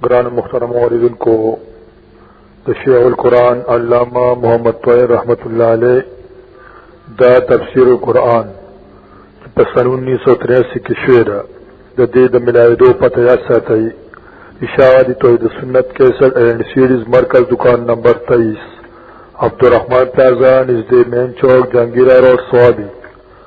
گران مخترم عوردن کو تشیع القرآن علامہ محمد طویر رحمت اللہ علیہ دا تفسیر القرآن پسن انیس سو تریاسی کی شعر دا دید ملائی دو پتہ یاد ساتھائی اشاعت توحید سنت کیسر اینڈ سیریز مرکز دکان نمبر تیئیس عبدالرحمن پلازا نژد مین چوک جہانگیرہ روڈ سوابی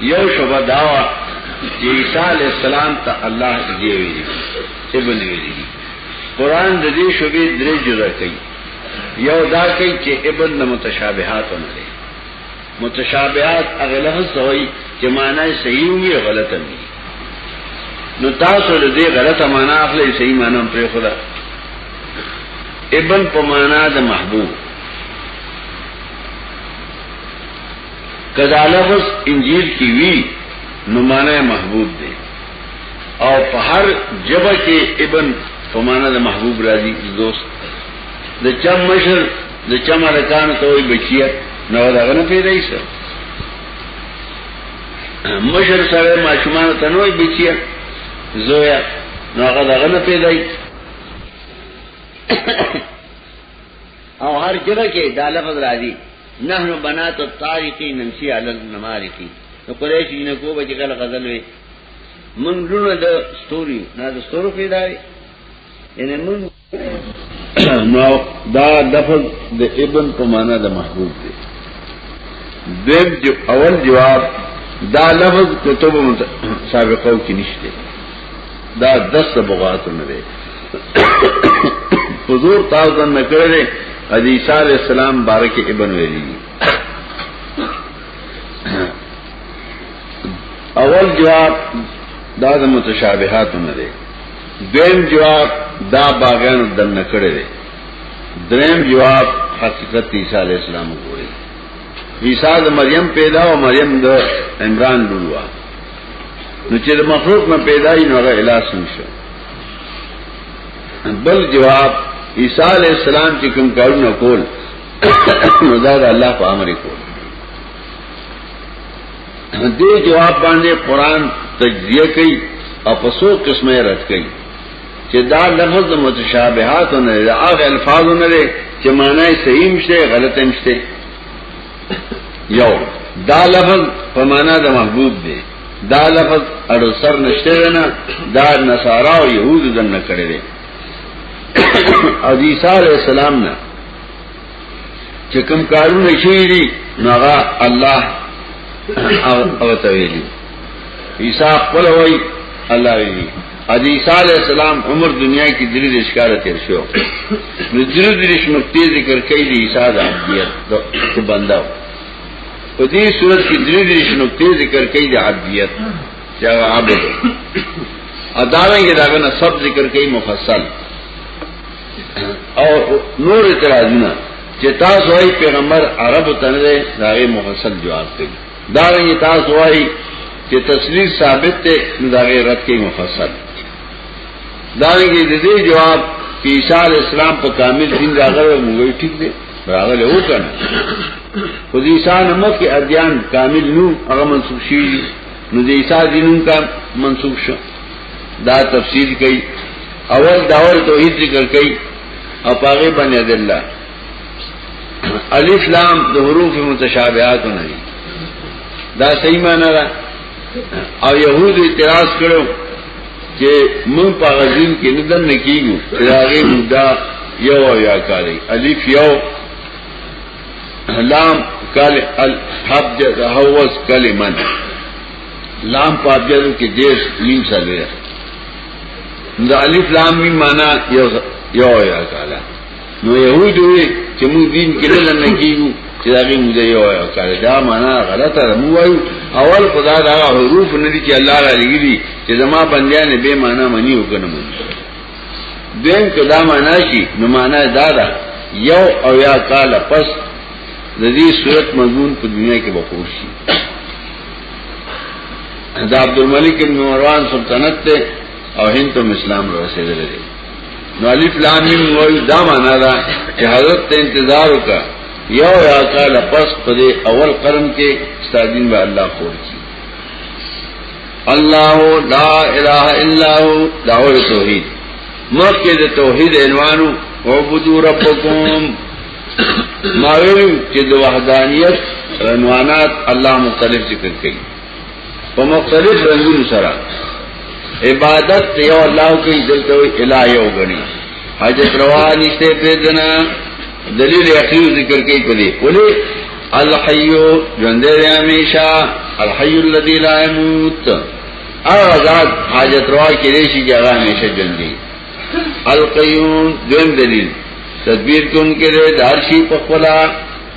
یو شبه داوا چې عیسی علی السلام ته الله دی ویلي ابن ویلي قران د دې شوبې درې جزا کوي یو دا کوي چې ابن د متشابهات نه دی متشابهات هغه لفظ وایي چې معنی صحیح وي غلطه وي نو تاسو له دې غلطه معنی اخلي صحیح معنی هم پرې خدا ابن په معنی د محبوب که دا لفظ انجیل کی وی نو معنی محبوب دی او په هر جبه کې ابن په معنی د محبوب راځي دوست د چم مشر د چم رکان ته وي بچیا نو دا غنه پیدا یې سره مشر سره ماشومان ته نو بچیا زویا نو هغه دا غنه پیدا یې او هر جبه کې دا لفظ راځي نحنو بنات الطارقی نمسی علی النمارقی نو قریش جنکو به چې کله غزل وي مونږ لونه د ستوري نه د ستورو پیدا وي یعنی مونږ نو دا لفظ د ابن په معنا د محبوب دی دیم جو اول جواب دا لفظ کتب سابقو کې نشته دا دس بغاتو نه دی حضور تاسو دن نکړه دی حدیث علی السلام بارک ابن ویلی اول جواب دا د متشابهات نه دی دویم جواب دا باغان دن نکړه دی دریم جواب حقیقت عیسی علی السلام وګورئ عیسی د مریم پیدا او مریم د عمران لولوا نو چې د مخلوق نه پیدا یې نو هغه اله شو بل جواب عیسی علی السلام چې کوم کارونه کول نو دا د الله په امر کول دې جواب باندې قران تجزیه کوي او په څو قسمه رد کوي چې دا لفظ د متشابهات نه دی هغه الفاظ نه دی چې معنی صحیح مشته غلط مشته یو دا لفظ په معنا د محبوب دی دا لفظ اړو سر نشته نه دا نصارا او يهود دنه کړی دی او دی عیسی علی السلام نه چې کوم کارونه شي دي نغا الله او تویلی عیسی خپل وای الله وی حضرت عیسی علیہ السلام عمر دنیا کی دری دشکار تیر شو نو دری دریش نقطې ذکر کړي د عیسی د عبدیت د بنده په دې صورت کې دری دریش نقطې ذکر کړي د عبدیت چې هغه عبد ادارنګ داغه نه سب ذکر کړي مفصل او نور اعتراضونه چې تاسو یې پیغمبر عرب ته نه داغه مفصل جواب کړي دارنګ تاسو وایي چې تسلیث ثابت دی نو دا غیرت کې مفصل دارنګ د دې جواب چې عیسی اسلام په کامل دین راغلی موږ ټیک دی راغلی و کنه خو د عیسی نمک کې ادیان کامل نو هغه منسوخ شي نو د عیسی دینونو کا منسوخ شو دا تفسیر کوي اول داور توحید ذکر کوي او پاغه باندې دلته الف لام د حروف متشابهات نه دي دا صحیح معنی ده او يهود اعتراض کړو چې مون په غزين کې نه دن کیږو چې هغه مدا یو او یا کاری الف یو لام کال الحب جهوز کلمن لام په ابجدو کې دیش نیم سره ده الف لام میم معنا یو یو یا کاله نو يهود وي چې موږ دین کې نه نه کیږو چې دا غي موږ یو یو کړه دا معنا غلطه ده موږ وایو اول خدا دا حروف نه دي چې الله را لګي چې زما بندیان به معنا منی وکنه موږ دین کدا معنا شي نو معنا دا ده یو او یا کال پس د دې صورت مضمون په دنیا کې بخور شي دا عبد الملک بن مروان سلطنت ته او هند ته اسلام رسیدلی نو الف لام میم وای دا معنا دا چې حضرت ته انتظار وکا یو یا کال پس پر اول قرن کې استادین به الله خور کی الله لا اله الا هو دعوه توحید مکه د توحید عنوانو وعبدوا ربکم ما ویل چې د وحدانیت عنوانات الله مختلف ذکر کړي په مختلف رنگونو سره عبادت یو الله کې دلته وی الہ یو غني حاجت روا نشته په دنا دلیل یقین ذکر کوي په دې ولې الحي ژوند دی همیشه الحي الذي لا يموت هغه ذات حاجت روا کې دی چې هغه همیشه ژوند دی القيوم ژوند دلیل تدبیر کوم کې دی دارشي په خلا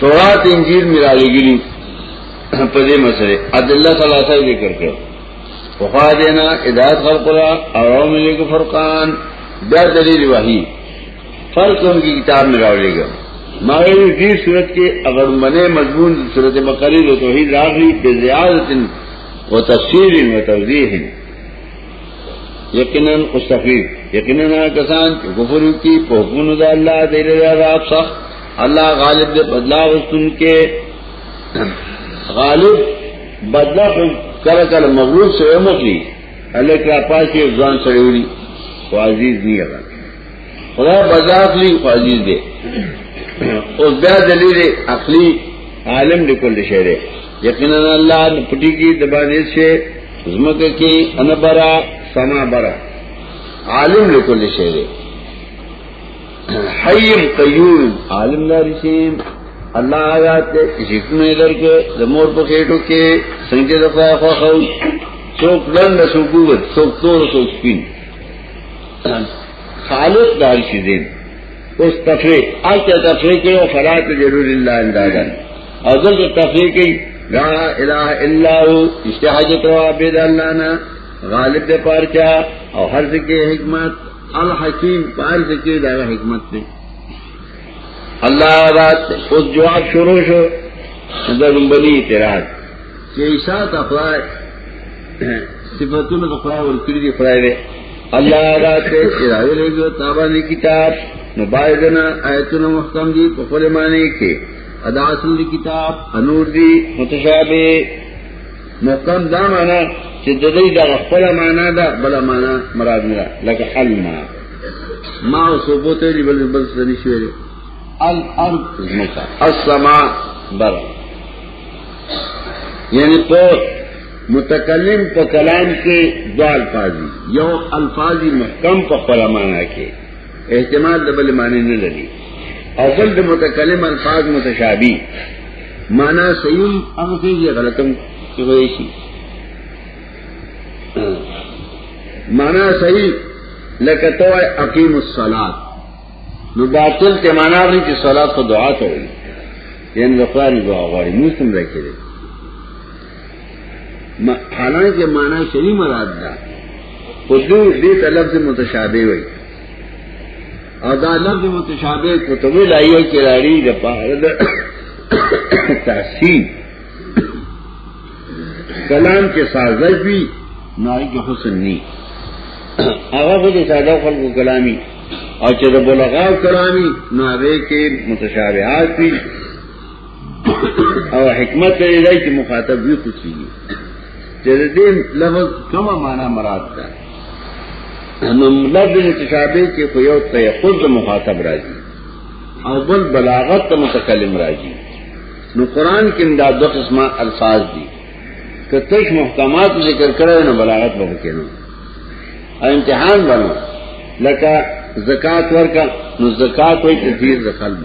تورات انجیل میرا لګلی په دې مسله ادله ثلاثه ذکر کړو وخوا دینا ادایت خلق را او ملک فرقان دا دلیل وحی فرق ان کی کتاب میں راولے گا ماوی دی صورت کے اگر منے مضمون صورت مقرر و توحید راغلی بزیادت و تفسیر و توضیح یقینا استغفر یقینا کسان چې کفر کوي په حکم د الله د عذاب صح الله غالب دې بدلا وستون کې غالب بدلا کله کله مغلوب سره مخلي الله کا پاسې ځان سره وړي او عزیز نه یلا خدا بذات لی عزیز دې اوس بیا دلیل عقلی عالم دې کول شي یقینا الله پټي کې د باندې شي زمکه کې ان برا سما برا عالم لكل شيء حیم قیوم عالم لري شي الله آیات دې حکمت درکې د مور په خېټو کې څنګه د فاخو خو څوک لند څوک ووت څوک تور څوک سپین خالق دار شي دې اوس تفریح آلته تفریح کې او فرات جلول الله اندازان او دلته تفسیر کوي لا اله الا هو استحاجت روا بيد الله نه غالب دې پارچا او هر څه کې حکمت الحکیم پار څه کې دا حکمت دی الله رات اوس جواب شروع شو د لومبني اعتراض چې عیسی تقوا صفاتونه د خدای ورکړي دي خدای دی الله رات چې راوي له تابانه کتاب نو باید نه آیتونه محکم دي په خپل معنی کې ادا اصول کتاب انور دی متشابه محکم دا معنا چې د دې د خپل معنا دا بل معنا مراد نه لکه الما ما او ثبوت دی بل بل څه نشي ویل الارض زمکا السما بر یعنی په متکلم په کلام کې دوه الفاظ یو الفاظ محکم په خپل معنا کې احتمال د بل معنی نه لري او بل د متکلم الفاظ متشابه معنا صحیح هغه څه یې غلطم کوي شي معنا صحیح لکه توای اقیم الصلات نو باطل ته معنا لري چې صلات او دعا ته وي یعنی د قرآن دعا غواړي موږ څنګه کېږي حالانکه معنا شری مراد ده خو دې دې لفظ متشابه وي او دا لفظ متشابه کتب لایو کې راړي د پاره د تحسین کلام کې سازش وي نای کې حسن ني هغه خو د ساده خلکو کلامي او چې د بلغاو کلامي نو هغه کې متشابهات وي او حکمت یې دی چې مخاطب وي کوچی چې دې لفظ کومه معنا مراد ده نو لفظ متشابه کې خو یو تیقظ د مخاطب راځي او بل بلاغت د متکلم راځي نو قران کې دا د قسمه الفاظ دي که تش محکمات ذکر کړو نو بلاغت به وکړو او امتحان بنو لکه زکات ورکا نو زکات وي تدیر د قلب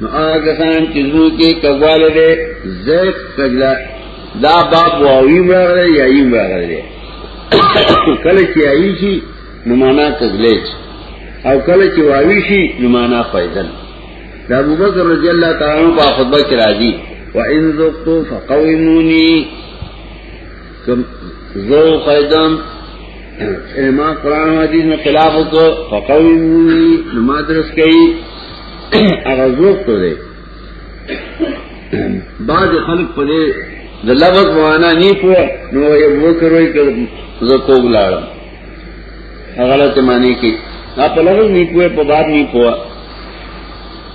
نو هغه کسان چې زمو کې کواله ده زید کجلا دا باب واوی مرغله یا ای مرغله کله چې ای شي نو معنا کجلې او کله چې واوی شي نو معنا فیضل دا ابو بکر رضی الله تعالی عنہ په خطبه کې راځي وان ذقت فقوموني کم زو قیدم ایما قرآن و حدیث میں خلاف ہو تو فقوی مولی نمادرس کئی اگر زوک تو دے بعض خلق پدے د لفظ معنا نه پوه نو یو وکروي که زه کوګ لاړم غلط معنی کې په لفظ نه پوه په باب نه پوه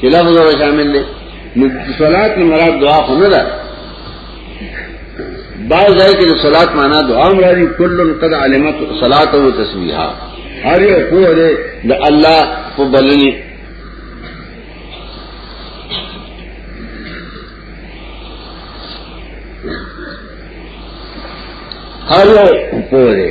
چې لفظ او شامل دی نو صلات نه مراد دعا خو نه ده بعض ځای کې د صلات معنا دعا مرادي کلن قد علمت صلات او تسبیحا هر یو خو دې د الله په بلنی هر یو خو دې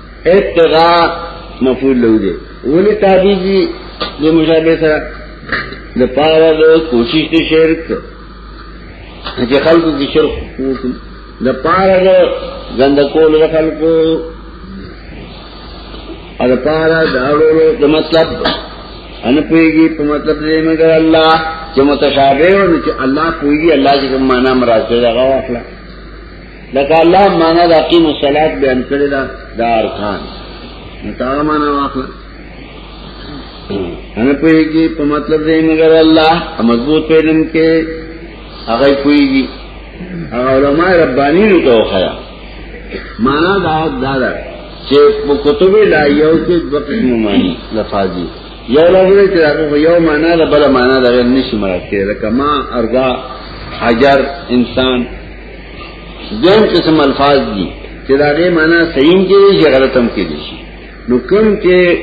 ابتغاء مفعول له دې ولې تابع دي د مشابه سره د پاره د کوشش د شرک چې خلکو کې شرک وکړي د پاره د ګند کول د خلکو او د پاره د اړولو د مطلب ان پويږي په مطلب دې مګر الله چې متشابه ونه چې الله پويږي الله چې معنا مراد دی هغه واخلہ لکه الله معنا د اقیم الصلات بیان کړی دا د ارکان متعال معنا واخله انا پویږي په مطلب دی مګر الله مضبوط پیلم کې هغه پویږي هغه علماء ربانی نو ته خیا معنا دا دا ده چې په کتب لا یو کې د وخت معنی لفاظي یو لفظ چې هغه یو معنا ده بل معنا ده نشي مرکه لکه ما ارضا حجر انسان دیم قسم الفاظ دی چې دا غي معنا صحیح کې دي چې غلط هم کې دي نو کوم چې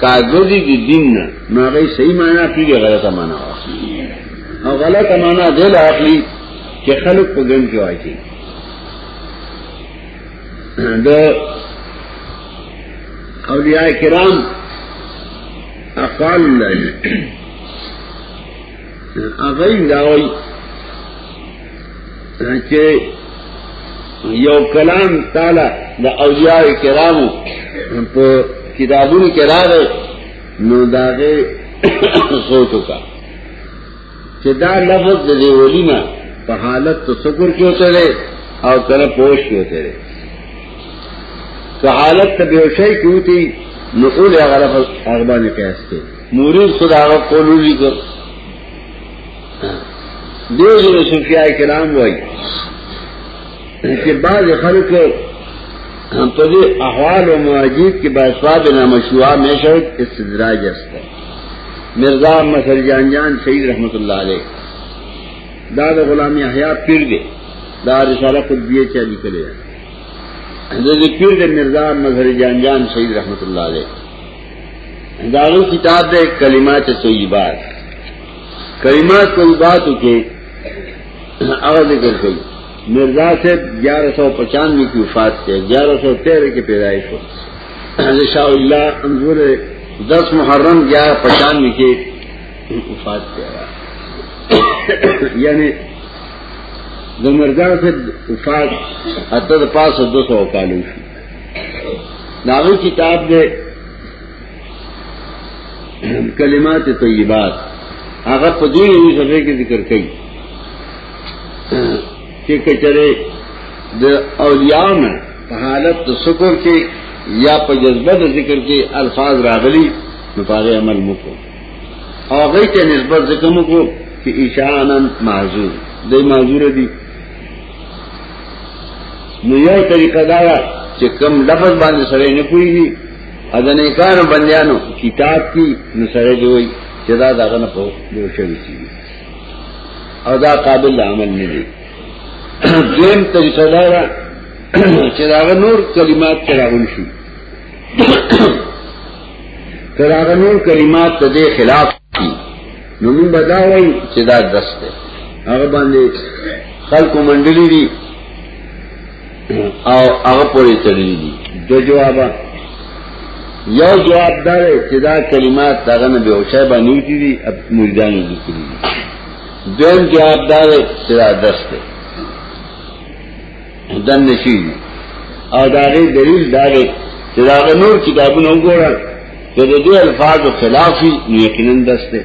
کاغذي دي دین نه نو هغه صحیح معنا پیږي غلطه معنا او غلطه معنا دی لا اخلي چې خلق په ګن کې واچي د اولیاء کرام اقوال الله اغیل داوی چې یو کلام تعالی د اولیاء کرامو په کتابونو کې راغی نو داغه سوچ وکړه چې دا لفظ د ولینا په حالت تصور کې وته لري او کله پوښ کې وته لري که حالت ته به شي کیوتی نو اول هغه لفظ اربانه کې استه مورید خدا هغه قول لیکو دیو جن صوفیاء کرام وای چې بعض خلک په دې احوال او مواجید کې با ثواب نه مشروع مشه استدراج است مرزا مسر جان جان شهید رحمت الله علیه دا د غلام یحیی پیر دی دا رساله قطبیه چا لیکلې ده د دې پیر د مرزا مظهر جان جان شهید رحمت الله علیه داغل کتاب دے کلمات طیبات کلمات طیبات کے اگر ذکر کئی مرزا سے گیارہ سو پچانوے کی وفات سے گیارہ سو تیرہ کی پیدائش ہو شاہ اللہ انظور دس محرم گیارہ پچانوے کے وفات سے یعنی د مرزا سے وفات اته د پاسه 200 کالو شو داغی کتاب دے کلمات طیبات آغا پدوی ہوئی سفے کے ذکر کئی کہ کچرے دا اولیاء میں حالت دا سکر کے یا پا جذبہ دا ذکر کے الفاظ راغلی نپاغی عمل مکو آغای تا نسبت ذکر مکو کہ اشانن معذور دے معذور دی نو یو طریقه دا ده چې کم لفظ باندې سره نه پويږي اذنې کار بندیانو کتاب کې نو سره دی وي چې دا دغه نه په یو شوی شي او دا قابل عمل نه دی دیم طریقه دا ده چې دا نور کلمات تراغون شي تراغ نور کلمات ته خلاف نو موږ دا وایي چې دا دس دی هغه باندې خلکو منډلې دي او هغه پورې تړلې دي دو جواب یو جواب دا دی چې دا کلمات دغه نه به اوچای باندې وتی دي مریدان دي کړی دویم جواب دا دی چې دا دس دی دن نشي او دا غي دلیل دا دی چې دا نور کتابونه وګورل چې د دې الفاظو خلافي نو یقینا دسته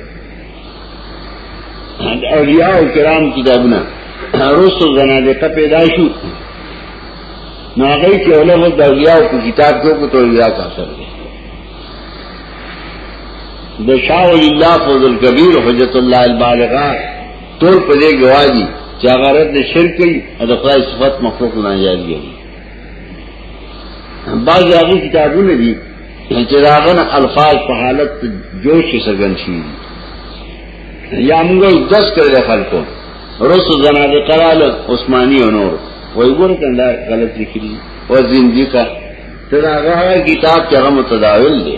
اولیاء کرام کتابونه رسو زنادقه پیدا شو نو هغه چې اوله د اولیاء په کتاب کې کو ته اولیاء کا سره د شاول الله فضل کبیر حجت الله البالغه ټول په دې گواهی چې هغه رد شرک کوي او د خدای صفات مخلوق نه یاد کوي بعض هغه کتابونه دي چې راغن الفاظ په حالت جوش کې سګن شي یا موږ دس کړل خلکو رسو زناد قرال عثماني او نور وای ګور کنده غلط لیکلي او زندګی کا تر هغه کتاب چې هغه متداول دي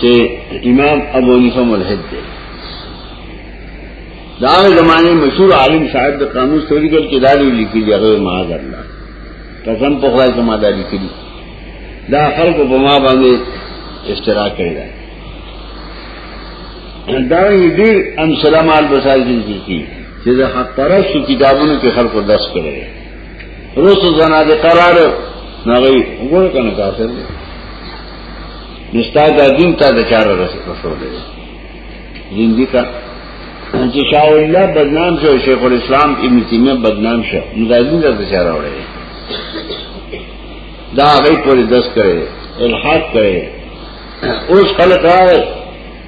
چې امام ابو حنیفه ملحد دی دا هغه زمانه مشهور عالم صاحب د قاموس ته لیکل کې دا لیکي چې هغه معاذ الله قسم په خدای زما دا لیکي دا خلق په ما باندې اشتراک کړی دا دا ډیر ام سلام ال بسال دي کی چې د حق پرست کتابونو کې خلق درس کړی روسو زنا د قرار نه وي وګور کنه کافر دی نستا دا دین تا دا چار رسول دے دین دی کا چې شاء الله بدنام شو شیخ الاسلام ابن تیمیه بدنام شو نو دا دین دا چار راوړی دا هغه پورې دس کړي الحاد کړي اوس خلک راوړي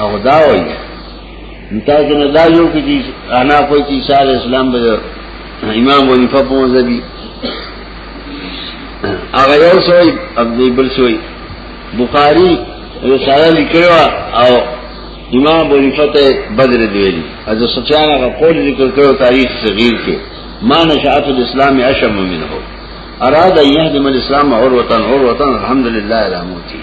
هغه دا وایي انتا کې نه دا یو کې چې انا کوئی چې عیسی علی السلام به امام ونیفه په مذهبي هغه یو سوی عبد بل سوی بخاری رساله لیکلو او امام ونیفه ته بدر دی ویلي از سفیان هغه قول ذکر کړو تاریخ صغیر کې ما نشأت الاسلام اشم منه اراد ان يهدم الاسلام عروه عروه الحمد لله على موته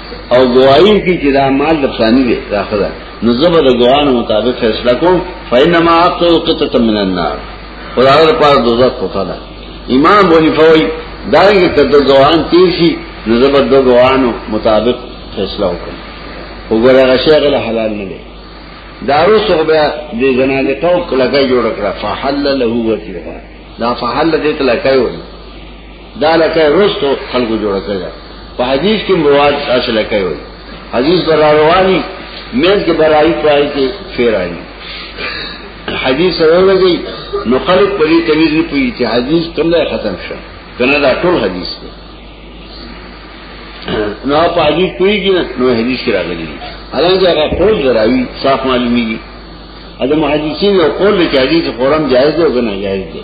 او گواہی کی چې دا مال د فلانی دی دا خدا نو زبر د گواهانو مطابق فیصله کوم فینما اقتو قطه من النار خدای د پاره دوزخ کوته ده امام بونی فوی دا یې کده گواهان تیر شي نو زبر د گواهانو مطابق فیصله وکړي وګوره غشیغه له حلال نه دی دارو صحبه دې زنانه تو کلګه جوړ کړه فحل له وجهه دا فحل دې تلکای وایي دا لکه رستو خلقو جوړ کړی دا په حدیث کې مراد اصل لکه وي حدیث بر رواني مېز کې برای پای کې فیرانی حدیث ورغی نو خلق په دې تمیز نه پوي چې حدیث څنګه ختم شو کنه دا ټول حدیث دی نو په حدیث کوي کې نو حدیث کې راغلي دي حالانکه هغه قول دراوي صاف معلومي دي اده محدثین او قول کې حدیث قرآن جائز دی او نه جائز دی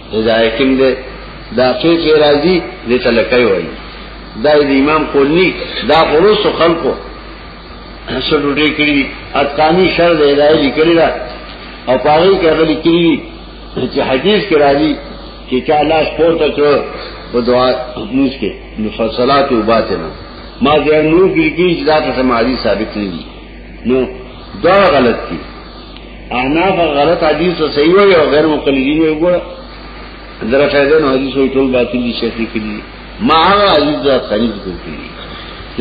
ځای کوم دی دا څه چې راځي دې ته لکه وایي دا د امام کولنی دا خروس خلکو سړوټې کړی اتقانی شر دې راځي لیکلی دا او پاره کې هغه لیکلی چې حدیث کې راځي چې چا لاس پورته کړو په دعا موږ کې نفصلات او باطنه ما دې نور کې کې دا ته سماعي ثابت نه دي نو دا غلط دي احناف غلط حدیث او صحیح وي او غیر مقلدین وي ګور درفیدن حدیث وي ټول باطل دي شیخ کړي ما هغه حدیث دا خرید کوي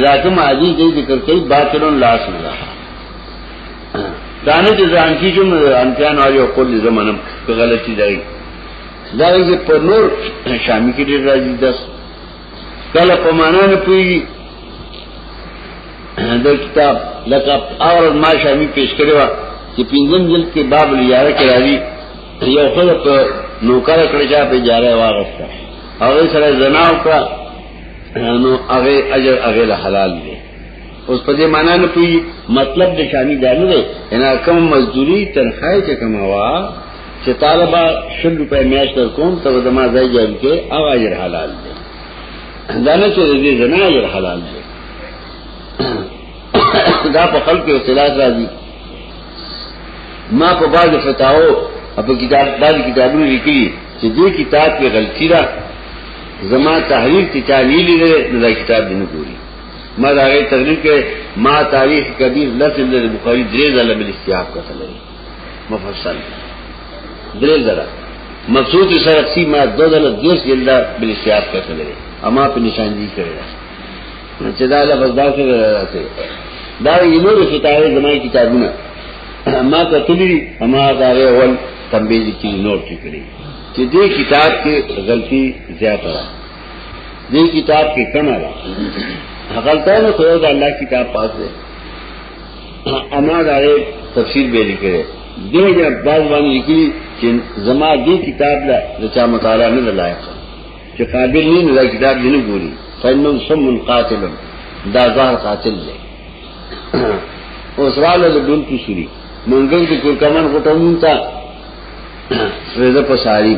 دا کوم حدیث دې ذکر کوي باطلون لا سلا دانه چې ځان کې کوم انتیان او یو کول زمانم غلطي دی دا یې په نور شامل کې راځي داس کله په معنا نه پوي د کتاب لکه اور ما شامی پیش کړو چې پنځم جلد کې باب الیاره کې راځي یو خل په نوکر کړی چې په جاره واغسته هغه سره زنا وکړه نو هغه اجر هغه حلال دی اوس په دې معنا نه پوي مطلب د شامي دا نه دی ان کوم مزدوري تنخواه کې کماوا چې طالبہ شل روپے میاش تر کوم ته د ما ځای جوړ کې او اجر حلال دی دا نه چې دې زنا اجر حلال دی دا په خلق کې اختلاف راځي ما په باج فتاو په کتاب باج کتابونو لیکلي چې دې کتاب کې غلطی را زما تحریر ته چا نیلی دی نو دا کتاب دې نه ګوري ما دا غي تقریر کې ما تاریخ کبیر لفظ د بخاری درې ځله بل استیاب کتل مفصل درې ځله مقصود سره سی ما دو ځله د دې جلد بل استیاب کتل اما په نشان دي کړی چې دا لفظ دا څه راځي دا یې نور ستاره زمای کتابونه ما کتلی اما دا غي اول تنبیه کی نور کړی چې دې کتاب کې غلطي زیاته دې کتاب کې کنا ده هغه ته نو خدای دا الله کتاب پاس ده اما دا تفسیر به لیکره دې جب باز باندې لیکي چې زما دې کتاب لا د چا مطالعه نه لایق چې قابل نه نه کتاب دې نه ګوري فینو سم قاتل دا ظاهر قاتل دی اوس رااله د دون کې شری منګل کې کوم کمن غټون تا ویزه په ساری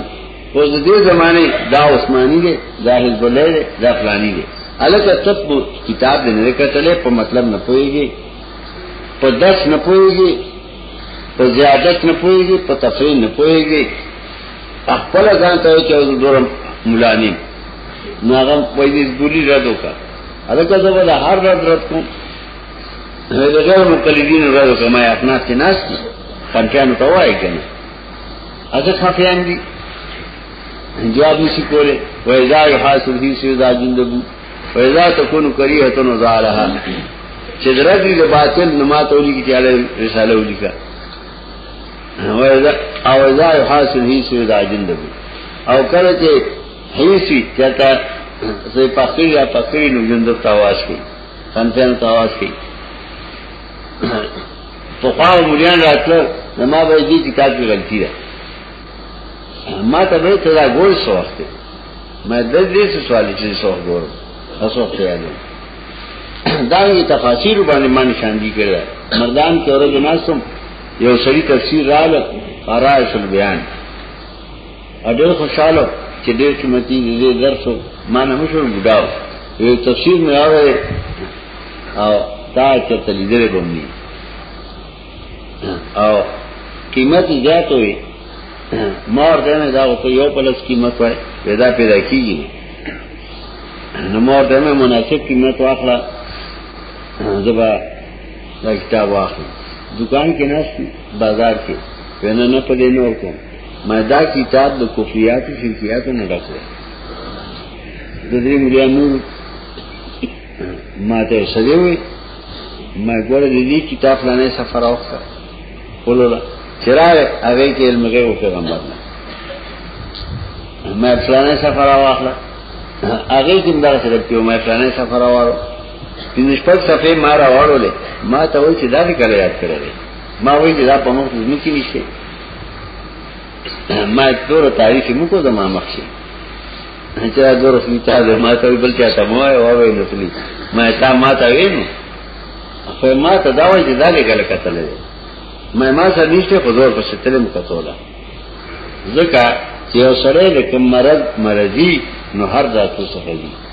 اوس د دې زمانه دا عثماني دی دا حزب الله دی دا فلاني دی الکه تب کتاب دې نه کتلې په مطلب نه پويږي په درس نه پويږي په زیادت نه پويږي په تفصیل نه پويږي خپل ځان ته چې دورم مولانی ناغم وایي دې ګوري را دوکا الکه زه به هر رات رات کوم د غیر مقلدین ورځو کې ما یاد ناس کې ناس دي خنټیانو ته وایي کنه ازه خفیان دي جواب نشي کوله و اذا يحاسب في سودا جندبو و اذا تكون كريهه وزالها چې درځي د باطل نما ته ولي کې علي رساله ولي کا و اذا او اذا يحاسب في سودا جندبو او کله چې هیڅ چاته زې پخې یا پخې نو جندب تاواز کوي کانفرنس ته आवाज کړي په خوا مليان راتلو نو ما به دې کتاب کې غلطي ده ما ته به ته دا ګول څه وخت دی ما د دې څه سوال چې څه وخت ګور تاسو ته یادو دا یې تفاسیر باندې ما نشان دي کړل مردان کې اورګ ناسم یو سړي تفسیر رااله قرائش البیان اډر خوشاله چې ډېر قیمتي دې درسو ما نه مشور بډاو یو تفسیر مې راوړی او تا چې تلیدلې بمني او قیمت زیات وي مور دنه دا ته یو پلس قیمت وای پیدا پیدا کیږي نو مور دنه مناسب قیمت واخلا زبا دا کتاب واخلي دکان کې ناشتي بازار کې وینا نه پدې نور کوم ما دا کتاب د کفریات او شرکیات نه ډکو د دې مليان نور ما ته سړي وي ما ګوره دې کتاب لانه سفر اوخه ولولا چرای هغه کې علم غیب او پیغمبر نه ما فلانه سفر واخله هغه کې دا سره په ما فلانه سفر واخله پنځه شپږ صفحې ما راوړلې ما ته وایي چې دا دې کله یاد کړې ما وایي چې دا په موږ ځمې کې نشته ما ټول تاریخ موږ کو زما مخ شي چې دا ګور سمي تا دې ما ته بل چا ته مو وایي وایي نو تلی ما تا ما ته وینم خو ما ته دا وایي چې دا دې کله کتل دې ما ما سره نشته خو زور پسې تلم کتولا ځکه چې یو سره د کوم مرض مرضی نو هر ذاتو سره دی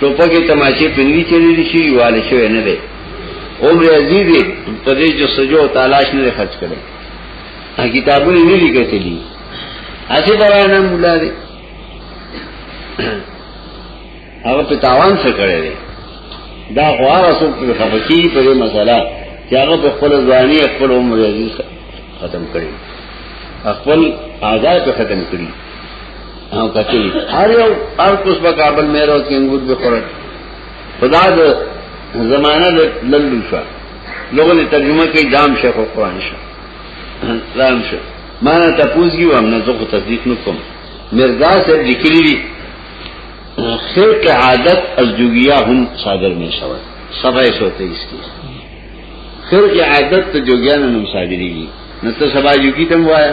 ټوپکې تماشې پنوي چللی شي واله شوی نه دی عمر عزیز په دې جو سجو تلاش نه خرج کړي کتابونه نه لیکلي اسی برای نه مولا دی هغه په تاوان څه کړی دی دا غواره سو په خفقي په دې مسله چې هغه په خپل ځواني خپل عمر عزیز ختم کړي خپل آزاد ختم کړي او کتلی هر یو هر کوس په کابل مې راو کې انګور به خورل خدا د زمانہ للو شو لوگوں نے ترجمہ کی دام شیخ و قرآن شاہ دام شاہ مانا تپوز کی ہم نے ذوق تصدیق نو کم مرزا سے لکھلی دی خیر کے عادت از جوگیا ہم صادر میں شوئے سبا ایس ہوتے اس کی خیر کے عادت تو جوگیا نے ہم صادری دی نہ تو سبا جوگی تم وہ آیا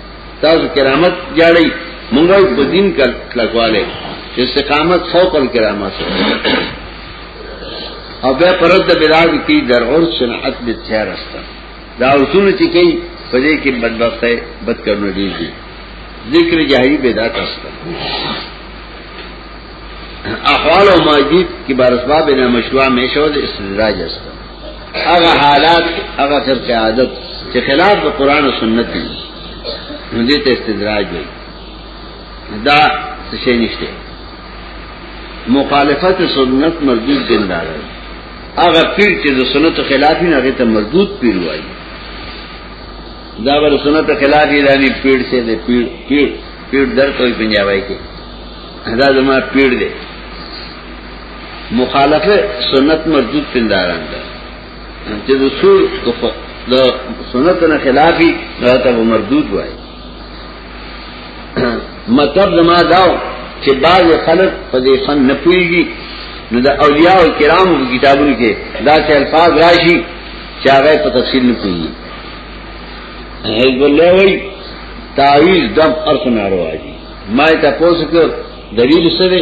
تاسو کرامت جاړی مونږ وای په دین کل کلکواله چې استقامت فوق الکرامت او بیا پرد بلاد کی در اور صنعت به تیار است دا اصول چې کی په دې کې بدبخته بد کرنه دي ذکر جاهری بدعت است احوال و ماجید کی بارسباب نامشروع میشود استدراج است هغه حالات هغه خرق عادت چې خلاف د قران او سنت دي نو دې ته استدراج وي دا څه نشته مخالفت سنت مردود دین دار هغه پیر چې د سنت خلاف نه هغه ته مردود پیر وایي دا ور سنت خلاف ایرانی پیر سے دے پیر پیر پیر در کوئی پنجابی کې دا زما پیر دی مخالفه سنت مردود پنداران ده چې د سور د سنت نه خلافي دا ته مردود وای مطلب زما داو چې بعض خلک په دې فن نه پويږي نو د اولیاء او کرامو په کتابونو کې دا چې الفاظ راشي چې هغه په تفصیل نه پويږي حزب الله وای تعویز دم ارسنه راوړي ما ته پوسو دلیل سره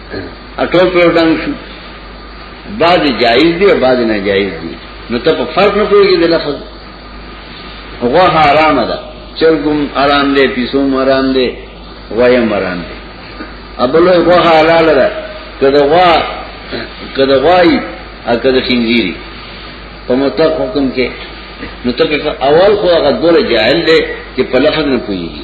اټول پر ودان شو بعض جایز دی او بعض ناجایز دی نو ته په فرق نه کوي د لفظ غوا حرام ده چرګم حرام دی پیسوم حرام دی غوایم حرام دی ابلو غوا حلال ده کده غوا کده غوای او کده خنزیری په مطلق حکم کې نو ته اول خو هغه دوله جاهل دی چې په لفظ نه پوهیږي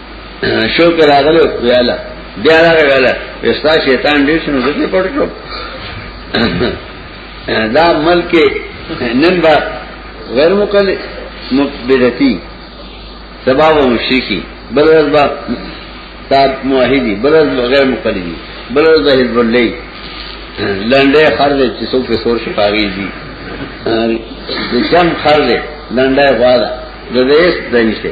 شو کې راغلو ویاله بیا راغی ویاله وستا شیطان ډیر شنو ځکه پټ شو دا ملک نن با غیر مقل مبدتی سبا و مشرکی بل ورځ با تاب موحدی بل ورځ غیر مقلدی بل ورځ حزب الله لنډه خرج چې څو په سور شفاغي دي د چم خرج لنډه غواړه د دې ستنيسته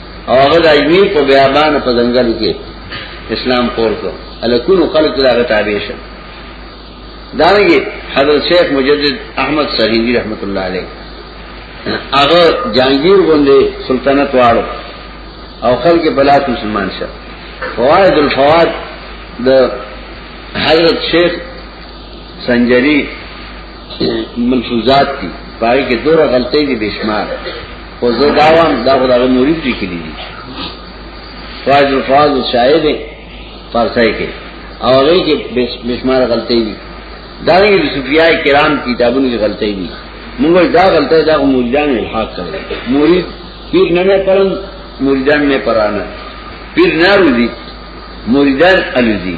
او هغه د اجمیر په بیابان په ځنګل کې اسلام خور کړ الکونو خلق دا غتابې شه دانګي حضرت شیخ مجدد احمد سریندی رحمت الله علیه هغه جانگیر غوندې سلطنت واړو او خلک بلات مسلمان شه فوائد الفواد د حضرت شیخ سنجری ملفوظات دي پای کې دوره غلطۍ دي بشمار خو زه دا وایم دا خدای مرید لیکلي دي فاز الفاظ شاعر دی فارسی کې او هغه کې بشمار غلطۍ دي دا یې صوفیا کرام کتابونو کې غلطۍ دي موږ دا غلطۍ دا مریدان الحاق کړل مرید پیر نه نه پرم مریدان نه پرانه پیر نه روزي مریدان الوزي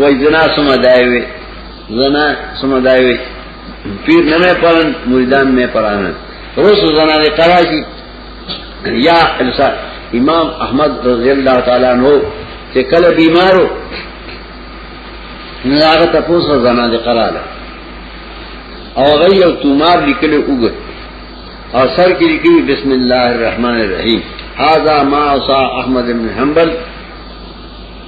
وای جنا سم دایوي زنا سمداوی پیر نه مې پرن مریدان مې پرانه روس زنا دې قراشي یا السا امام احمد رضی الله تعالی عنہ چې کله بیمارو نه هغه تاسو زنا دې قراله او غي یو تومار لیکل وګ او سر کې لیکي بسم الله الرحمن الرحیم هاذا ما اصا احمد بن حنبل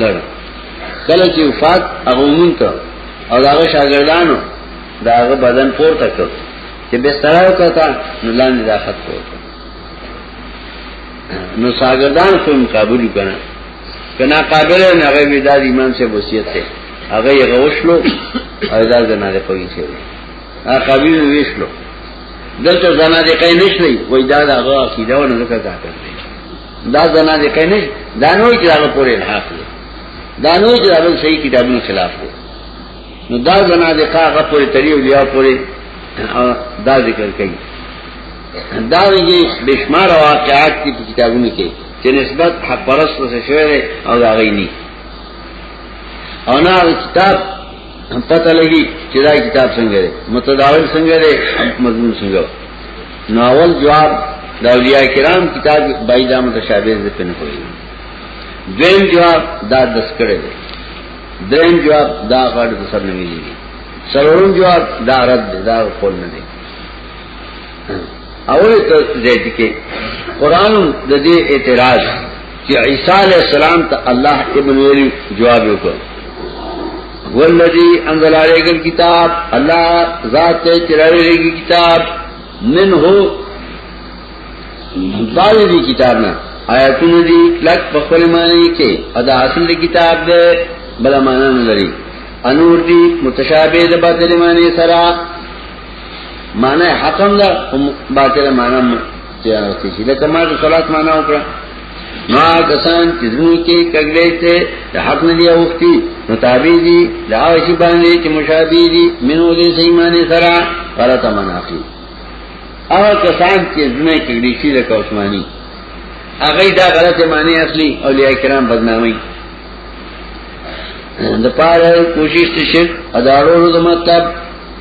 لړ کله چې وفات هغه مونږ ته او هغه شاګردانو دا هغه بدن پورته کړ چې به سره وکړه نو لاندې دا خط پورته نو شاګردان خو مقابل کړه کنا قابل نه هغه وی دا ایمان سے وصیت ته هغه یې غوښلو او دا زنه ده کوي چې هغه قابل ویشلو دلته زنه ده کوي نشلی وای دا دا هغه کیدا ونه کړه دا زنا دې کنه دا نو چې هغه پورې الحاق دی دا نو چې هغه صحیح کتابونو خلاف دی نو دا زنا دې هغه پورې تری او لیا پورې دا ذکر کوي دا ویږي بشمار واقعات دي په کتابونو کې چې نسبت حق پرست څه شوی او دا غي نه او نه کتاب پتہ لگی چې دا کتاب څنګه دی متداول څنګه دی مضمون څنګه نو اول جواب د اولیاء کرام کتاب بایدا متشابه دې پنه کوي دویم جواب دا دس کړي دی دریم جواب دا غړ د سر نه ملي څلورم جواب دا رد دا قول نه دی اوله ته زید کې قران د دې اعتراض چې عیسی علی السلام ته الله ابن ویلی جواب وکړ والذي انزل عليك الكتاب الله ذات ته چرایږي کتاب منه داوی دی کتاب نه آیاتونه دي لک په خپل معنی کې ادا اصل دی کتاب ده بل معنا نه لري انور دي متشابه د باطل معنی سره معنی حکم دا باطل معنی تیار کی شي لکه ما د صلات معنی وکړه ما کسان چې زموږ کې کګلې ته د حق نه دی اوختي مطابق دي دا شی باندې چې مشابه دي منو دې صحیح معنی سره غلط معنی اخلي هغه کسان چې زموږ کې کګلې شي لکه عثماني هغه دا غلط معنی اخلي اولیاء کرام بدنامي د پاره کوشش ته شي ادارو د مطلب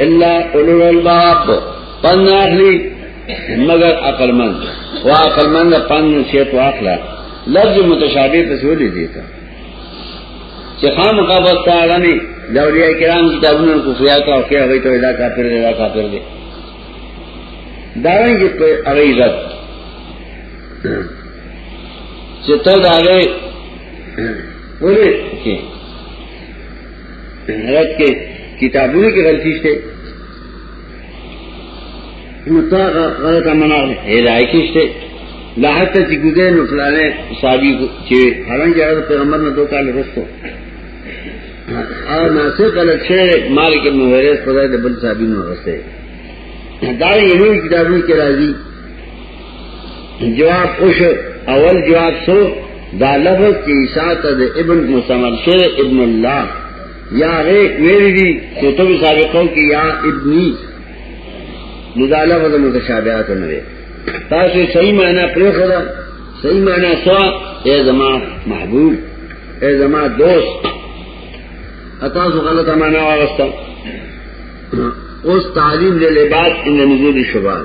الا اولو الباب پن اخلی مگر عقل مند و عقل مند پن نصیحت و اخلا لفظ متشابه پسولی دیتا چه خام مقابط تا آغانی لولیاء کرام کتابون ان کفریاتا و خیر اغیی تو ادا کافر دے ادا کافر دے دارنگی اغیی رد چه تو دا اغیی ولی غلط کې کتابونه کې غلطي شته نو تا غلط امنا هدايه کې شته لا حتی چې ګوزه نو فلانه صحابي چې هرنګ هغه پیغمبر نه دوه کال وروسته او ناصر غلط شوی مالک ابن حویرس خدای د بل صحابي نه ورسته دا یې نور کتابونه کې راځي جواب خوش اول جواب سو دا لفظ کی ساتھ ابن مسمل شیر ابن اللہ یا ریک ویری دی تو تب سابقوں کی یا ابنی ندا لفظ متشابہات نوے تاسو صحیح معنی پریو خدا صحیح معنی سوا اے زمان محبوب اے زمان دوست اتاسو غلط معنی واغستا اس تعلیم لے لباس ان نزول شباز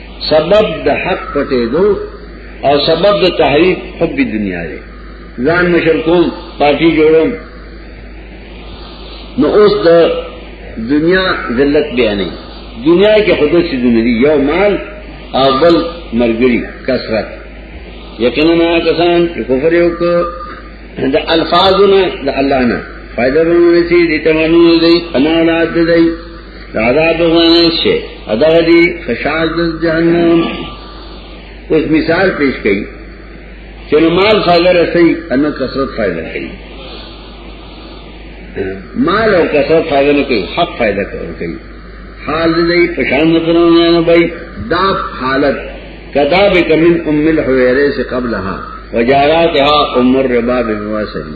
سبب د حق پټې دو او سبب د تحریف حب دنیا دی ځان مشر کوم پارټي جوړوم نو اوس د دنیا ذلت بیا نه دنیا کې خود سي دنیا یو مال او بل مرګري کثرت یقینا کسان چې کفر یو کو د الفاظونه د الله نه فائدہ ورونه سي دي تمنو دي انا اولاد دي عذاب غنه شي ادا دي خشاج د جهنم اوس مثال پیش کړي چې مال فائدہ رسي ان کثرت فائدہ کوي مال او کثرت فائدہ نه کوي حق فائدہ کوي حال دې پشان نه پرونه نه بھائی دا حالت کدا به کمن ام الحویره سے قبلها وجاراتها ام الرباب بواسری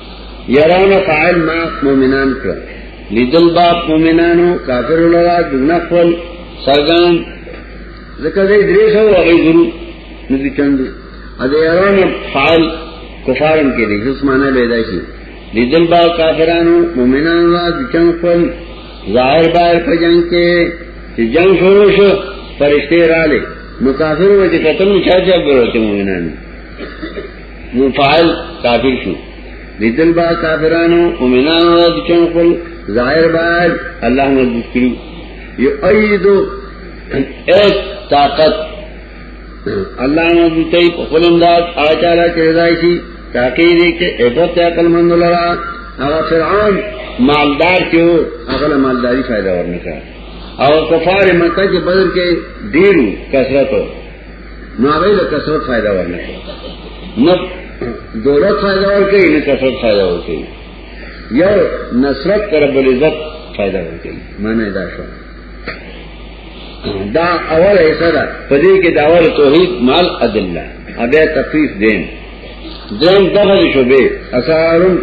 یرانو فاعل ما مومنان کړ لیدل با مومنانو کافر لرا دونه خپل سرګان ځکه دې درې سو هغه ګورو نو دې چند ا دې یرانو فاعل کفارم کې دې هیڅ معنی پیدا شي لیدل با کافرانو مومنانو را دچن خپل ظاهر باهر په جنگ کې چې جنگ شروع شو فرشتي رااله نو کافر وځي کتل نه چا چا ګورته مومنانو نو فعل کافر شو لیدل با کافرانو مومنانو د چن خپل ظاهر باید الله مضبوط کړو یو ایدو ایت طاقت الله مضبوطی په خپل امداد آچاله کې راځي شي تاکي دې کې عبرت عقل مند لرا هغه فرعون مالدار چې هغه مالداری فائدہ ورنکړه او کفار مکه چې بدر کې ډیر کثرت نو هغه د کثرت فائدہ ورنه کوي نه دولت فائدہ ور کوي نه کثرت فائدہ ور کوي یو نصرت تر بل عزت فائدہ ور کوي معنی دا شو دا اول ایسا دا پدې کې دا اول توحید مال ادله ابه تفیف دین دین دغه شوبه اسارم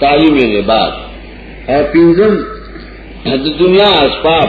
تعلیم غبار او پینځم د دنیا اسباب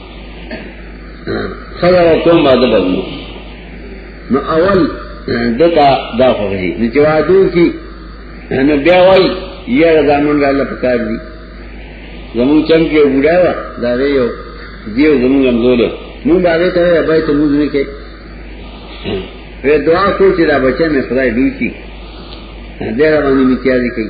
خبر کوم ماده بدلو نو اول دتا دا خوږي نو چې وادو کی نو بیا وای یې زمون را الله پکار دي زمون چم کې وډا وا دا یو دیو زمون هم زول نو باندې ته به ته موږ نه کې وې دعا کو چې دا بچې مې خدای دوی کی دغه باندې امتیازي کوي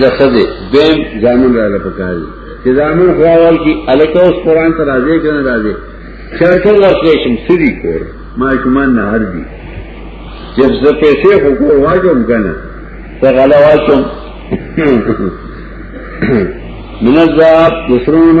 دا خدای دیم ځامن را لپاره چې ځامن خواول کی الکه اوس قران ته راځي کنه راځي شرط ورکړې شم سری کور ما شومان نه هر دي چې زه پیسې خو کور واجم کنه ته غلا واچم من الذهب يسرون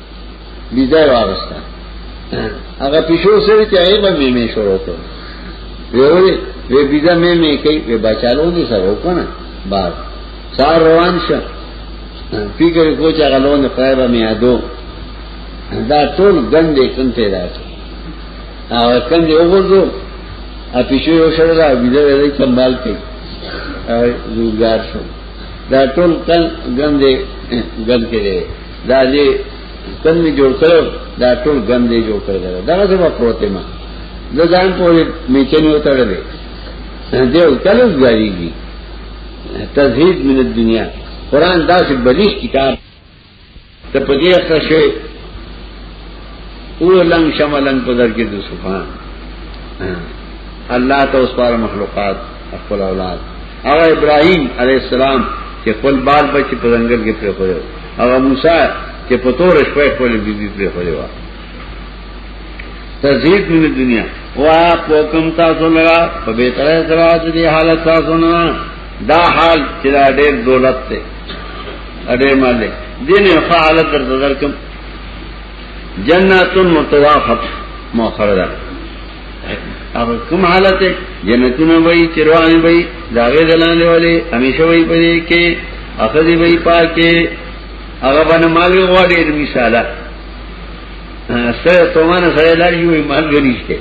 بیزای واغستا هغه پیشو سره چې هغه به میمه شروع کړ ویوري وی بیزا میمه کوي وی بچالو دي سره وکنه بار سار روان شه فکر کو چې هغه لون خیر به میادو دا ټول ګندې کنته راځي او کم دی وګورځو ا پیشو یو شړل دا بیزا وی سنبال کوي او زوګار شو دا ټول کل ګندې ګند کې دا دې تن می جوړ کړو دا ټول ګندې جوړ کړل دا څه په پروتې ما د ځان په میچنی وتړلې دې کله ځایږي تزهید من الدنیا قران دا چې بلیش کتاب ته پدې اخره شوی او لنګ شملنګ په درګه د سبحان الله ته اوس پاره مخلوقات خپل اولاد هغه ابراهيم عليه السلام چې خپل بال بچ په ځنګل کې پرې خوړو هغه موسی چې په تور شپه خپل بيبي پرې خوړو تزهید من دنیا وا پوکم تاسو لرا په به تر سره د حالت تاسو نه دا حال چې دا ډېر دولت ته اډې مالې دینه فعالت در نظر کوم جناتون متوافق مؤخر ده هغه کوم حالت جنتونه وای چروان وای داغه دلانه والے همیشه وای پدې کې اخذي وای پاکه هغه باندې مالوي غوړې مثاله سره تومان سره لار یو مال غنيشته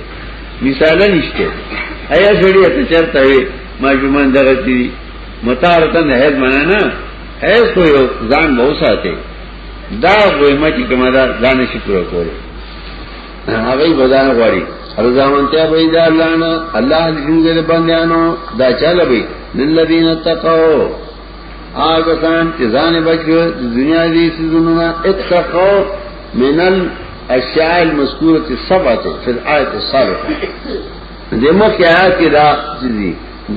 مثال نشته ایا سړی ته چرته وي ما جمان دغتی متارتن هیز منانا هیز کو یو ځان بہت ساته دا دویمه چې کومه ده دا نشي پوره کولی هغه بدانه غواړي رضامندیا به دا الله نه الله دې څنګه بندیانو دا چاله به للذین تقوا هغه کان چې ځان بچو دنیا دې سيزونه اتقوا من الاشیاء المذکوره السبعه فی الآیه السابقه دې مو کې آیات کې دا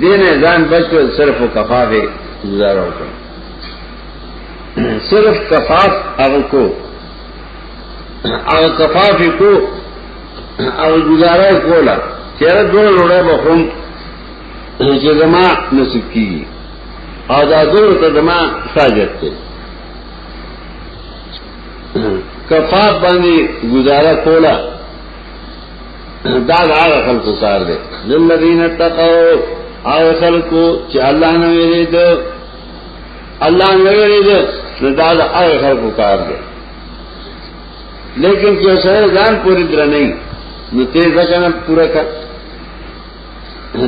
دې نه ځان بچو صرف او کفاره گزارو کړو صرف کفاف هغه کو هغه کفاف کو او گزاره کولا چیرې دوه لوړه مخون چې زما نصیب کیږي او دا دوه ته زما ساجت ته کفاف باندې گزاره کولا دا هغه خلکو کار دی للذین تقوا او خلکو چې الله نه ویریدو اللہ نے ویلی دے نو دا دا اغی خلق و کار دے لیکن کہ سر زان پوری در نہیں نو تیز بچانا پورا کر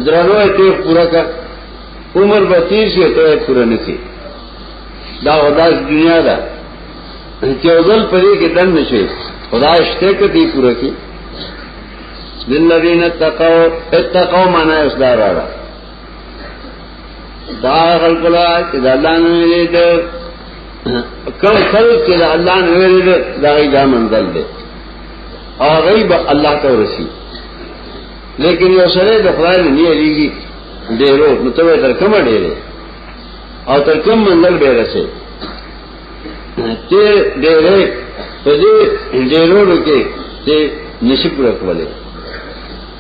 درنو ہے تیز پورا کر عمر بطیر سے تو ہے پورا نکی دا خدا دنیا دا کہ اوزل پری کے دن نشے خدا اشتے کا دی پورا کی للذین اتقوا اتقوا معنی اس دارا رہا دا خلق لا چې د الله نه ویلې ده کوم خلق چې د الله نه ویلې ده دا یې دا منزل ده او غیب الله ته ورسی لیکن یو سره د خدای نه نیریږي ډیرو نو ته تر کومه ډیره او تر کوم منزل به رسې ته ډیره په دې ډیرو کې ته نشي پوره کولای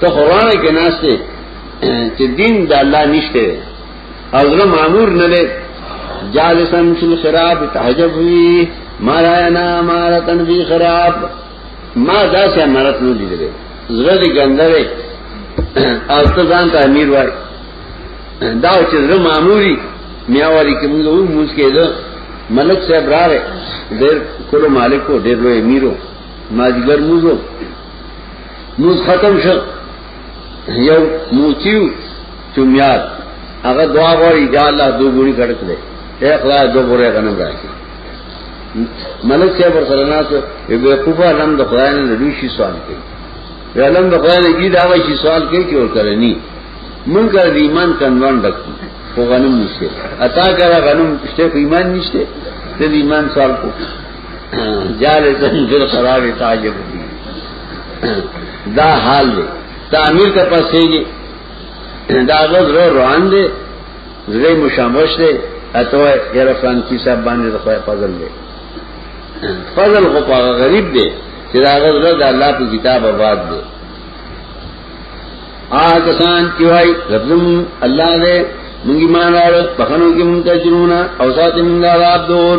ته قران کې ناشته چې دین د الله نشته او زه مامور نه دی جالسن فی الخراب تهجب وی ما را انا مارتن فی خراب ما دا سه مرت نه دی دی زړه دې ګندره او ته ځان ته امیر وای دا چې زه ماموري میاوالي کې موږ وو موږ کې ده ملک صاحب راغې ډېر کولو مالک وو ډېر لوی امیرو ما دې ګرموزو موز ختم شو یو موتیو چمیاد هغه دعا غواړي یا الله دو ګوري کړک دې اے خدای دو ګوري غنم راکې ملک صاحب ورسره ناس به کوفه لم د خدای نه لوي شي سوال کوي علم د خدای نه کی دا وایي شي سوال کوي چې ور کرني مونږ کار دی ایمان کنوان ډک خو غنم نشته اتا کرا غنم شته ایمان نشته ته ایمان سوال کو جال زنجر قرار تعجب دی دا حال دی دا امیر کا پاس سیگی دا غز رو روان دی زلی مشاموش دی اتو یرا فرانکی صاحب باندې د خدای فضل دی فضل خو په غریب دی چې دا غز رو د الله په کتاب آباد دی آ کسان چې وای ربم الله دې مونږ ایمان راړ په خنو کې مونږ ته جنونه او ساتي مونږ عذاب دور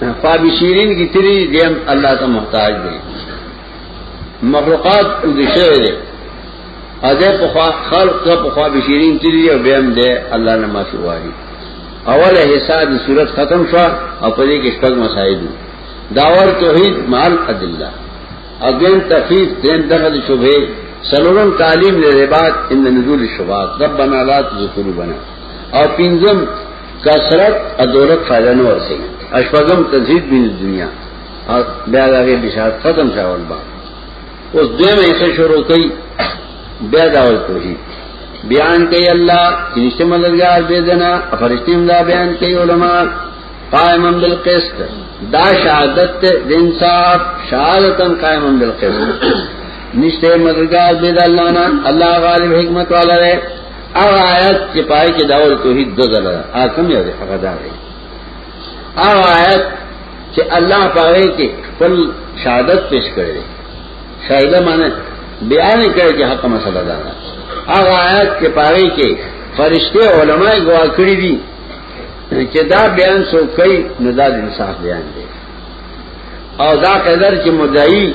خواب شیرین کی تری دیم اللہ تا محتاج دی مخلوقات ادشے دے ادے پخوا خلق کا پخوا بشیرین تری اور بیم دے اللہ نما شواری اول حساب صورت ختم شوا اور پدے کے شپگ مسائل دوں داور توحید مال عدلہ اگین تفیف دین دخل شبہ سلورم تعلیم لے ربات ان نزول شبات رب بنا لات ذکر بنا اور پنزم کثرت ادورت فائدہ نہ ورسے اشفاغم تزید بن دنیا اور بیاد آگے بشار ختم شاول با اس دے میں ایسے شروع کی بیاد آول توحید بیان کئی اللہ جنشتے مددگار بے دینا فرشتی امدہ بیان کئی علماء قائما بالقسط دا شہادت دے انصاف شہادتا قائما بالقسط نشتے مددگار بے دا اللہ نا اللہ غالب حکمت والا رہے هغه آیات چې پای کې داول توحید د زړه حاکم یو دی هغه دا دی هغه آیات چې الله پاره کې خپل شهادت پیش کړی شاهده معنی بیان کړی چې حق مسله ده هغه آیات چې پاره کې فرشته علما غوا کړی دي چې دا بیان سو کوي نو دا انصاف بیان دی او دا قدر چې مدعی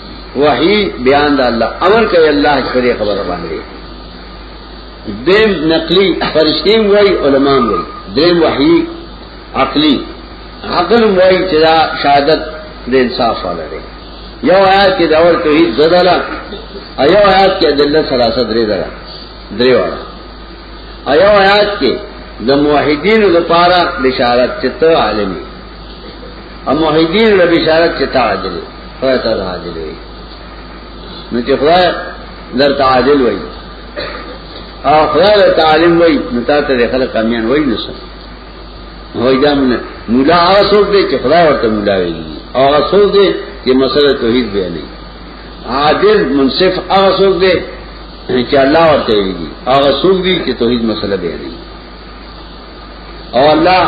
وحی بیان دا اللہ امر کرے اللہ کرے خبر باندھے دیم نقلی فرشتیم وائی علماء وائی دیم وحی عقلی عقل وائی چدا شہادت دے انصاف والا رہے یو آیات کی دور توحید زدلا ایو آیات کی عدلت سراسہ درے دلا درے والا ایو آیات کی دموحدین دپارا بشارت چتو عالمی ام محیدین له بشارت چې تعادل خدای ته تعادل وي نو چې خدای در تعادل وي او خدای له تعلیم وي نو تاسو د خلک کامیان وي نو څه وای دا مونږ مولا هغه څوک دی چې خدای ورته مولا وي او هغه څوک دی چې مسله توحید بیانوي عادل منصف هغه څوک دی چې الله ورته وي هغه څوک دی چې توحید مسله بیانوي او الله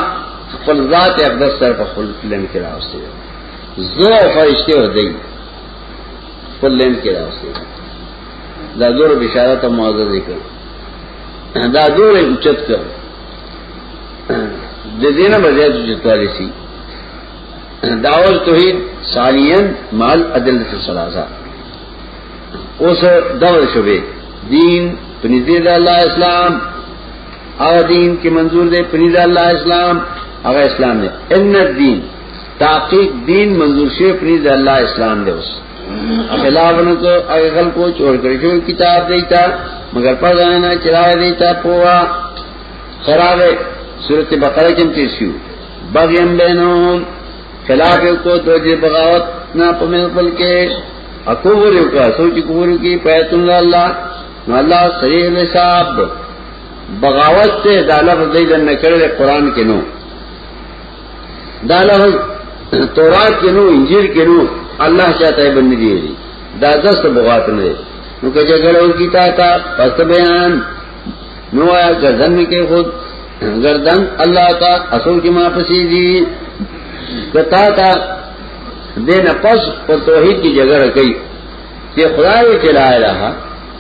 خپل ذات اقدس سره په خپل لم کې راوستي زه فرشته و دی خپل لم کې راوستي دا دور بشارت او معاذ ذکر دا دور اوچت کړ د دینه بجایت جتوالی سی دعوت توحید ثانیان مال ادلت الثلاثه اوس دور شوه دین پنځه د الله اسلام هغه دین کې منظور دی پنځ الله اسلام هغه اسلام دی ان الدین تحقیق دین منظور شوی پنځ الله اسلام دی اوس خلاف نو کو هغه خلکو چور کړی شو کتاب دیتا مگر پر ځانه چرای دیتا پوا خراب سورته بقره کې تیر شو بغیم بینهم خلاف کو دوجه بغاوت نا پمن خپل کې اکوور یو کا سوچ کوور کې پیتن الله نو الله صحیح حساب بغاوت ته دا لفظ دی دنه کړل قران کې نو دا لفظ تورات کې نو انجیل کې نو الله چاته باندې دی دا داس بغاوت نه نو که جګړه ورکی تا تا پس بیان نو آیا گردن می کې خود گردن الله تا اسو کې ما پسې دي کتا تا دین پس پر توحید کی جگہ رکھئی کہ خدا کے لا الہ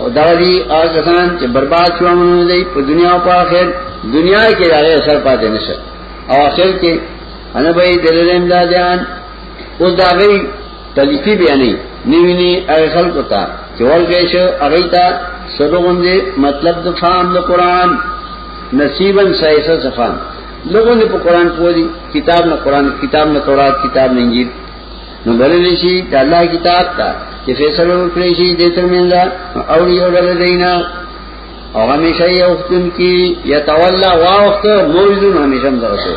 او دا دی هغه کسان چې برباد شو مونږ دی په دنیا او په آخرت دنیا کې هغه اثر پاتې نشه او آخرت کې انا به دلیم دادیان او دا غي تلیفی بیانې نیویني هغه خلکو ته چې ورګې شو هغه ته سبغون دی مطلب د فهم د قران نصیبا سایسه صفان لوگوں نے قرآن پوری کتاب نہ قرآن کتاب نہ تورات کتاب نہ انجیل نو بلل شي د الله کتاب ته چې فیصله وکړي شي د ترمنځ او یو ډول دینا او همیشه یو وختن کې یتولى واوخت موجود همیشه درته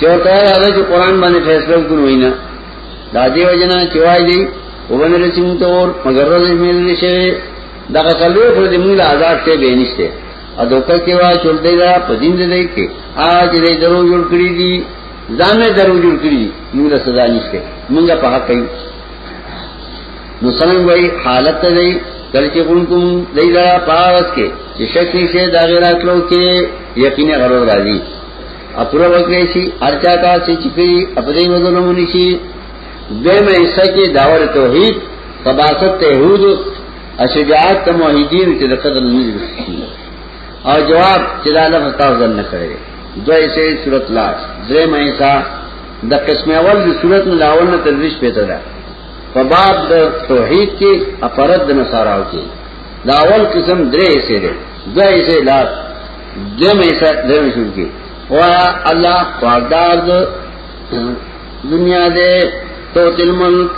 چورته راځي چې قران باندې فیصله وکړو وینا دا دی وجنا چې وای دی وبنه رسیم ته اور مگر روز مل نشي دا کلو پر دې موږ آزاد ته به نشته ا دوکه کې وا چول دی دا په دین دې کې آج دې درو جوړ کړی دي ځان نه درو جوړ کړی موږ له سزا نشته موږ په حق یو نو څنګه وای حالت ته دی کلچې کوم کوم دی لا پاس کې چې شک نشي دا غیر اکلو کې یقیني غرور راځي اپره وکړي شي ارچا کا چې چې کوي اپدې وزنو مونږ شي دمه ایسا کې داور توحید تباست تهود اشجاعت موحدین چې د قدر نزل شي او جواب چې دا لفظ تاسو ځل نه کړی دوی سه صورت لاس درې مې سا د قسم اول د صورت نه لاول نه تدریس پیدا ده په باب د توحید کې اپرد د نصاراو کې دا اول قسم درې سه ده دوی سه لاس دې مې سا دې مې شروع کې وا الله پاکدار دنیا دې تو تل ملک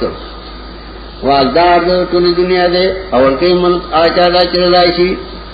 واغدار دې ټول دنیا دې اور کې ملک آچا دا چرلای شي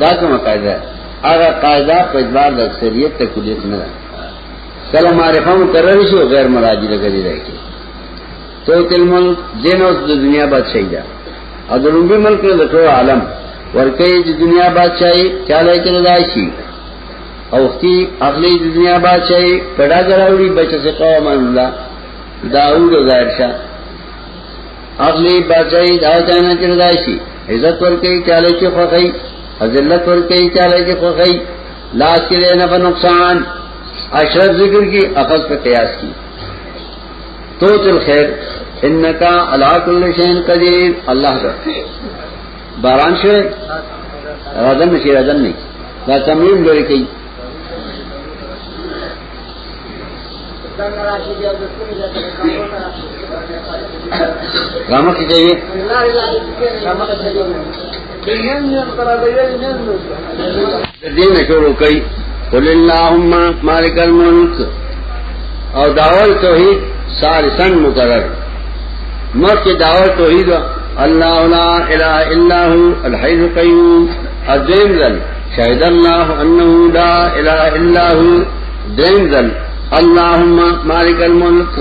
دا کومه قاعده ده هغه قاعده په اعتبار د اکثریت ته کلیت نه ده کله معرفه مقرر شي او غیر مراجع لګی دی کی تو تل ملک دین او د دنیا بادشاہي ده او د لومبي ملک نه د ټول عالم ورکه د دنیا بادشاہي چاله کې راځي شي او کی اغلی د دنیا بادشاہي کډا غراوړي بچ سه قوم الله داوود ظاهر شاه اغلی بچای دا جانا چردای شي عزت ورکې چاله چې خوخی ذلت ورکې چاله چې خوخی لاس کې نه په نقصان اشرف ذکر کی اخذ په قیاس کی تو تل خیر انکا علا کل شین قدیر الله دا باران شوه رادن نشي رادن نه دا تمرین لري کوي رامه کې کوي دین شروع کوي قل اللهم مالک الملک او داول توحید سارسن مقرر مخ کې داول توحید الله لا اله الا هو الحي القيوم الدين ذل شاید الله انه لا اله الا هو دینزل اللهم مالک الملک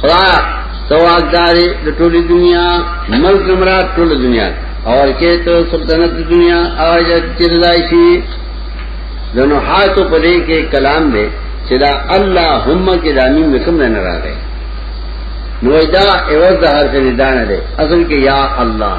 خدا تواقدار د ټولې دنیا ملک مراد ټولې دنیا اور کې ته سلطنت دنیا اواز چرځای شي دنو حاتو پدې کې کلام دې چې دا اللهم کې دامین وکم نه راغی نو دا ایواز د حرف ندان دی اصل کې یا الله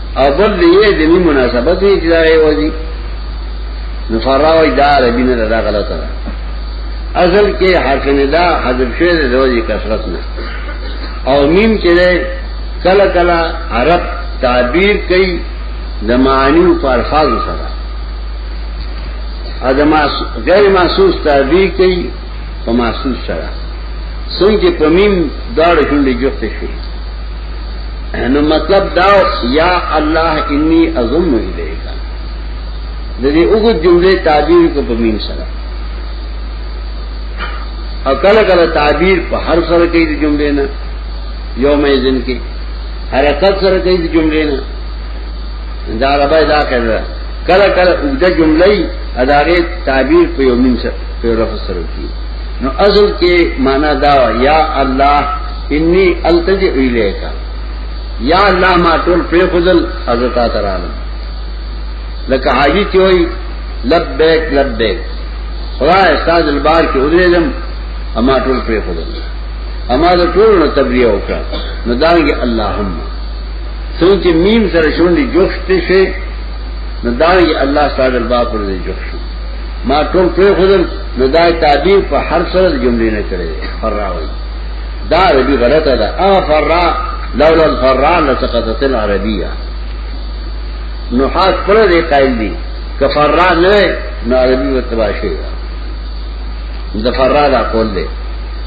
او بل دی یې د می مناسبت یې چې دا یې وځي نو فراوی دا عربی نه دا غلطه ده اصل کې حرف ندا حذف شوی دی د وځي کثرت نه او میم چې کله کله عرب تعبیر کوي د معنی په الفاظ سره ادم غیر محسوس تعبیر کوي په محسوس سره څنګه په میم داړه جوړې جوړته شي نو مطلب دا یا الله انی اظن الیک د دې وګړو جمله تعبیر کو په مين سره اکل کله تعبیر په هر سره کې د جمله نه یوم ازن کې حرکت سره کې د جمله نه دا ربا دا کړه کله کله د جمله ادارې تعبیر په یوم سره په رفع سره کې نو اصل کې معنا دا یا الله انی التجئ الیک یا الله ما ټول پر فضل حضرت تعالی لکه حاجی چې وای لبیک لبیک خدای استاد البار کې ودرېدم اما ټول پر فضل اما د ټول نو تبلیغ وکړه نو دانګي اللهم څنګه چې میم سره شونډي جوخته شي نو دانګي الله تعالی البار پر دې جوخ شو ما ټول پر فضل نو دای تعبیر په هر سره جملې نه کړې فراوي دا عربی غلطه ده ا فرا لولا الفرا لسقطت العربیه نحاس پر دې قائل دي کفرا نه نو عربي متباشي ده د فرا دا قول دی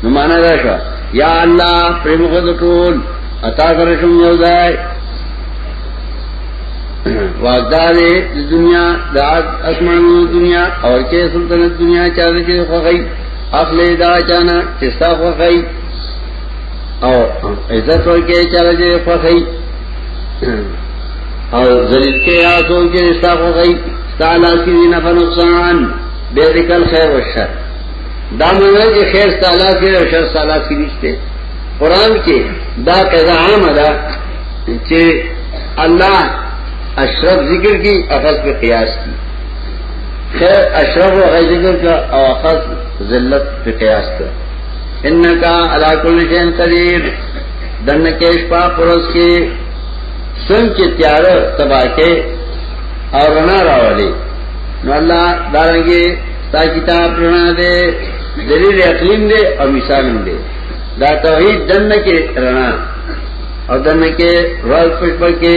نو معنا دا شو یا الله پریم خود ټول عطا کړې شم یو ځای واغدارې د دنیا د اسمانو دنیا او کې سلطنت دنیا چا دې خوغی اخلی دا چانا چستا خوخی او عزت ورکی چالا جی خوخی او ذلیل کے آسو کے چستا خوخی ستا لاس کی دینا فنقصان بے ذکر خیر و شر دا مانا جی خیر ستا لاس کی و شر ستا لاس کی دیشتے قرآن کے دا قضا عام دا چی اللہ اشرف ذکر کی اخذ پہ قیاس کی خیر اشرف و غیر ذکر کا او اخذ ذلت پی قیاس کا انکا علا کل شین قدیر دنکیش پا پرس کے سن کے تیار تباہ کے اور رنا راولی نو اللہ دارنگی تا کتاب رنا دے دلیل اقلیم دے اور مثالم دے دا توحید دن کے رنا اور دن کے رول پشپر کے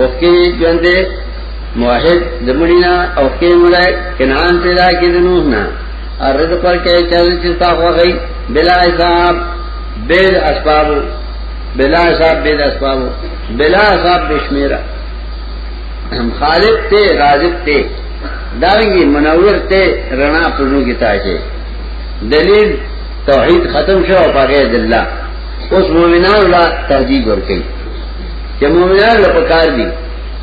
اوکی ژوند دی موحد د مړینا اوکی مړای کنان ته دا کې د نوح نه ارز پر کې چل چې تا خوغی بلا حساب بل اسباب بلا حساب بل اسباب بلا حساب بشمیرا هم خالق ته رازق ته دارنګي منور ته رڼا پرونو کې تاجه دلیل توحید ختم شو او پاګه دلله اوس مومنان لا تهدید ورکړي چې مؤمنان له پکار دي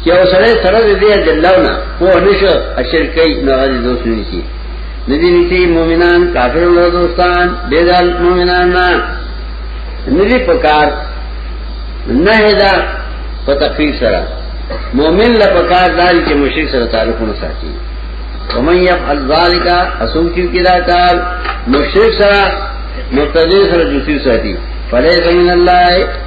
چې او سره سره دې د الله نه په نشه اشر کوي نه غوړي دوست نشي ندی نسی مومنان کافر له دوستان بیدال مومنان نه ندی پکار نه دا په تکلیف سره مومن له پکار دال چې مشرک سره تعلقونه ساتي ومن يفعل ذلك اسوم کیو کی دا کار مشرک سره مبتدی سره جوسی ساتي فلیس من الله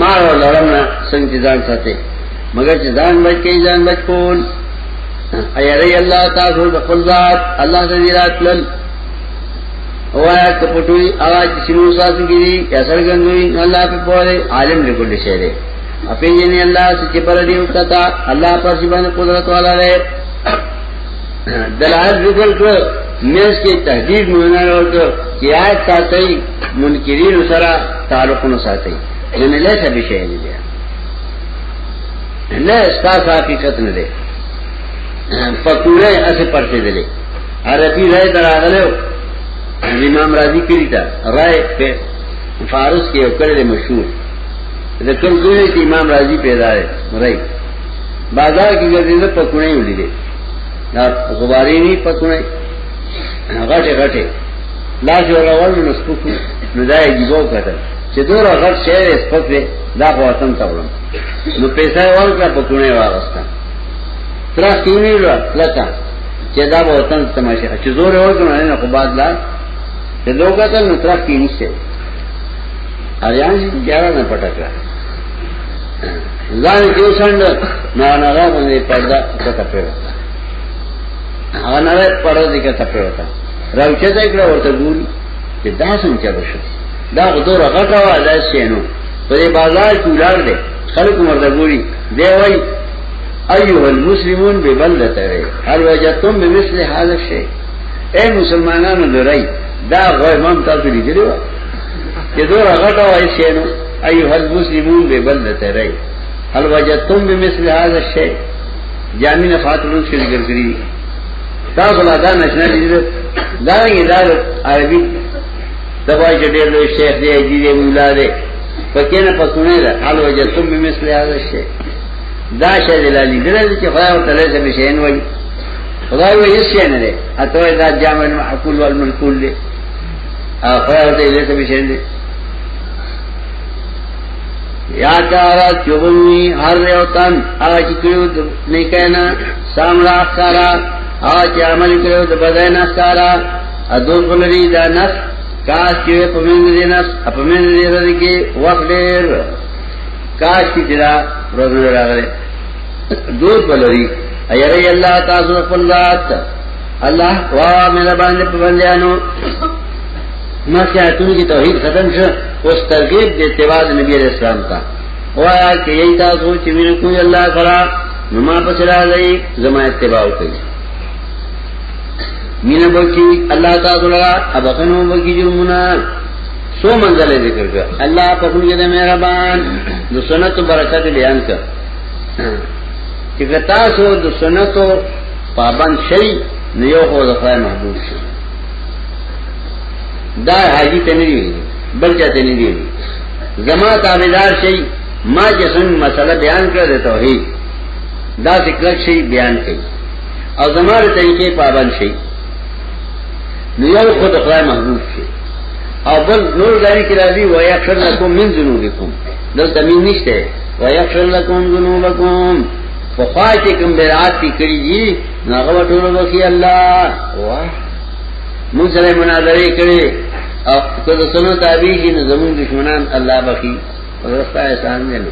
مار او لړم نه څنګه ځان ساتي مگر چې ځان بچ کې ځان بچ کول ایری الله تاسو د خپل ذات الله دې راتلل اوایا کپټوی اواز شنو ساتي دي یا سرګندوی الله په پوره عالم دې کول شي دې اپی جن الله چې پر دې وکتا الله پر ځبان قدرت والا دی دلائل ذکر کړو مېز کې تهدید مونږ ورته چې آیت ساتي منکرین سره تعلق نه ساتي یعنی له څه به شي نه دی نه ستاسو حقیقت نه دی پکوړه اسه پرته دی عربي راي دراغلو امام راضي کړی دا راي په فارس کې یو کړل مشهور ذکر کوي چې امام راضي پیدا دی راي بازار کې ګرځېده پکونه یې ولیدې دا غبارې نه پکونه غټه غټه لا جو راول نو سپکو نو دا یې جوړ کړل چې دور غټ شې سپکه دا خو وطن ته ورم نو پیسې ورکړه پکونه واغسته تر سیمې را لکه چې دا به وطن ته ماشي چې زور ورکړل نه خو بعد لا چې دوګه ته نو تر کې نشته اریان چې جارا نه پټکړه ځان کې وسند نه نه غوونه پردا کته پیرا هغه نه پردا دې کته پیرا راوچه دې کړه ورته ګوري چې دا څنګه چلو شو دا غدور غټه وا دا شینو په دې بازار کې ولار دې خلک مردا ګوري دی وای ایوه المسلمون ببلته هر وجدتم بمثل هذا الشيء اے مسلمانانو درای دا غوې مم تاسو لیدلو چې دوه غټه وای شینو ایوہ المسلمون بے بلد تیرے حل وجدتم بمثل هذا الشیء جامین فاتلون سے ذکر کری تاسو لا دا نشنا دي دا نه دا عربي دوا چې ډېر لوی شیخ دی دی دی مولا دی پکې نه پسونه ده حال وجه تم به مثل هذا شي دا شی دی لالی دغه چې خدای او تعالی سره شین وایي خدای وایي شین نه دی اته دا جامع المعقول والمنقول دی او خدای او تعالی سره شین دی یا چارا چوبوی هر یو تن آج کړو د نیکینا سامرا سارا آج عمل کړو د بدینا سارا ادو بلری دا نس کاش چې په مند دې نس په مند دې رځي کې وخت ډېر کاش چې دا روز نه راغله دو بلری ایره الله تاسو خپل ذات الله وا مې باندې په باندې انو مخکې آیتونو کې توحید ختم شو اوس ترغیب د اتباع نبی علیہ السلام ته وایا کې یی تاسو چې ویل کوی الله تعالی نو ما پس راځي زما اتباع وکړي مینه بکی الله تعالی لرا ابخنو بکی جرمونه سو منزل ذکر کړ الله په خپل دې مهربان د سنت برکت بیان کړ چې تاسو د سنتو پابند شئ نو یو خو د خدای محبوب شئ دا حاجی ته نه ویلي بل چاته نه ویلي زما تابعدار شي ما چې څنګه مسله بیان کړه د توحید دا ذکر شي بیان کړي او زماره طریقې پابند شي نو یو خود خدای محبوب شي او بل نور غاری کی راضی و یغفر لكم من ذنوبکم دلته مين نشته و یغفر لكم ذنوبکم فخوا چې کوم بیرات کی کړی ناغه وټولو بخي الله واه موږ سره مناظره کړي او که د سنو تابع شي نو زموږ دشمنان الله بخي ورستا احسان دی نو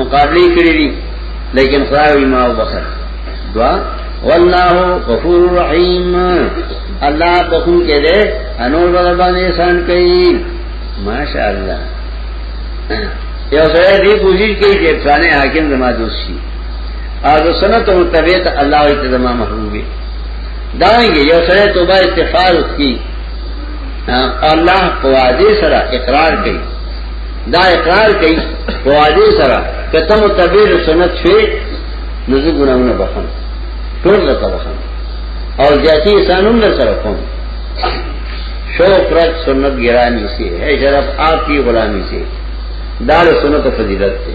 مقابله کړی دي لیکن خدای ما وبخر دعا والله غفور رحیم الله بخون کې ده انور بدل باندې احسان کوي ماشاءالله یو سره دې کوشش کوي چې افسانه حاکم زما دوست شي اهل سنت متبعت الله او تزما محبوبي دا یو سره توبه استغفار وکي الله په واده سره اقرار کوي دا اقرار کوي په واده سره کته متبعت سنت شوي نو زه ګناونه بخم ټول لا بخم او ذاتي انسانون در سره کوم شوق رد سنت گرانی سے ہے شرف آپ کی غلامی سے دار سنت فضیلت سے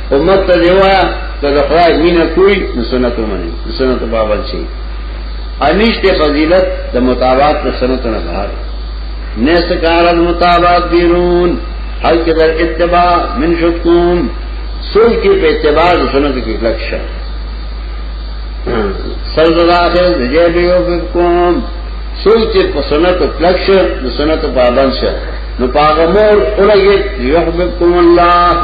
امت ته دیوا ته د خدای مینا کوی نو سنت ومني سنت پابند شي انشته فضیلت د مطابقت د سنت نه بهر نه سکار د مطابقت بیرون حل کې در اتباع من شتکم سول کې په اتباع د سنت کې لکشه سرد داخل نجے بیو بکم سوی چی پا سنت اطلق شا نو سنت پابند شا نو پاغمور اولئیت یحبکم اللہ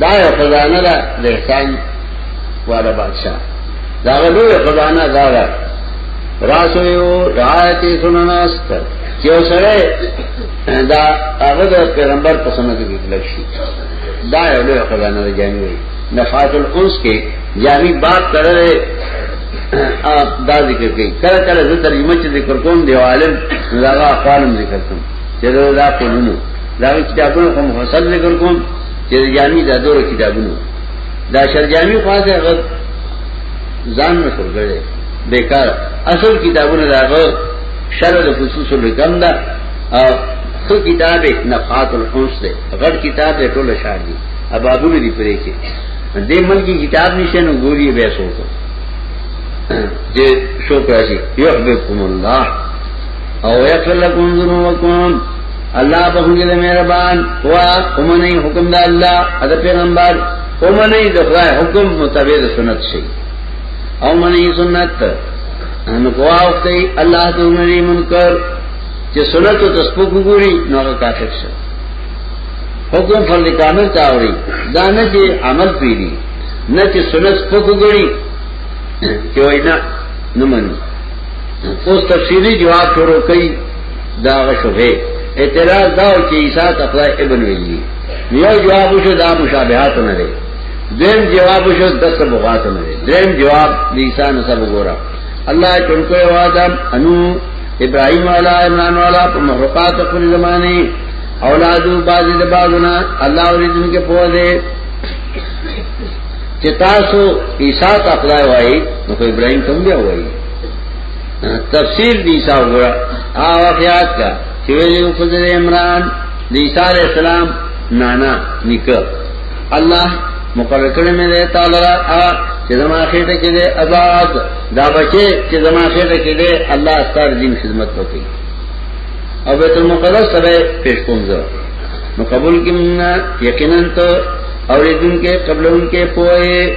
دا یو خزانه ده د احسان والا بادشاہ دا غلو خزانه دا ده راسو یو رعایت سنناست چې سره دا هغه د پیغمبر په سنت کې کلک شي دا یو لوی خزانه ده جامي وي نفات الانس کې جامي باب کړه دا ذکر کوي کله کله زه ترجمه چې ذکر کوم دی عالم زغه قانون ذکر کوم چې دا قانونو دا کتابونه کوم فصل ذکر کوم چې جامي د دورو کتابونو دا شر جامي خاصه هغه ځان نه شوګړي بیکار اصل کتابونه داغه شر د خصوص لکم دا او خو کتاب نفحات الحنس ده غټ کتاب ده ټول شعر دي ابابونه دي پرې کې دې ملکی کتاب نشه نو ګوري به سوچو دې شو کړی یحبکم الله او یغفر لكم ذنوبکم الله بخون جل مهربان هو امنه حکم دا الله ادا پیغمبر امنه د خدای حکم متابع سنت شي او منه سنت ان کوه کوي الله ته منی منکر چې سنت او تسبوح ګوري نو هغه کافر شي حکم فرض کامل تا اوري دا نه چې عمل پیری نه چې سنت پکو ګوري چې وینا نه مني اوس تفصیلی جواب شروع کړي دا هغه شوبه اعتراض دا و چې عیسی ته خدای ابن ویلی یو جواب شو دا مشابهات نه دی دیم جواب شو د سبغات نه دی دیم جواب د عیسی نه سب ګورا الله چونکو یو آدم انو ابراهیم والا عمران والا په مخلوقات خپل زمانه اولادو باز د بازونه الله اوریدن کې پوه دی چې تاسو عیسی ته خدای وایي نو ابراهیم څنګه وایي تفسیر دی صاحب ګره او واقعات کا چې ویلو خضر عمران د عیسی علی السلام نانا نکه الله مقرر کړی مې ده تعالی را چې زما خېټه کې ده آزاد دا بچي چې زما خېټه کې ده الله ستاسو دین خدمت وکړي او بیت المقدس سره پیش کوم زه نو قبول کیمنا یقینا ته اوریدونکو قبلونکو پوهه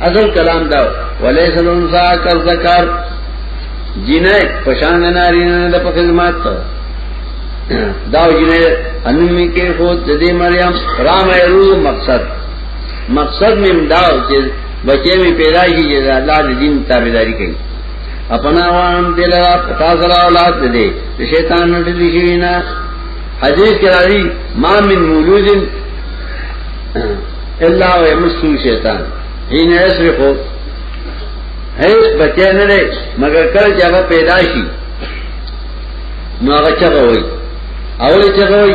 اصل کلام دا ولیس الانسا کل ذکر جنہ پشان ناری دا پا خدمات تا داو جنہ انمی کے خود جدی مریم رام ایرو مقصد مقصد میں داو چی بچے میں پیدا کی جی اللہ دی دین تابداری کئی اپنا وان دل را پتا سرا اولاد دے شیطان نٹلی شوینا حدیث کرا دی ما من مولودن الا و یمسو شیطان حين يسرقو هیڅ بچی نه لري مګر کله چې هغه پیدا شي نو هغه چغه وای اول چغه وای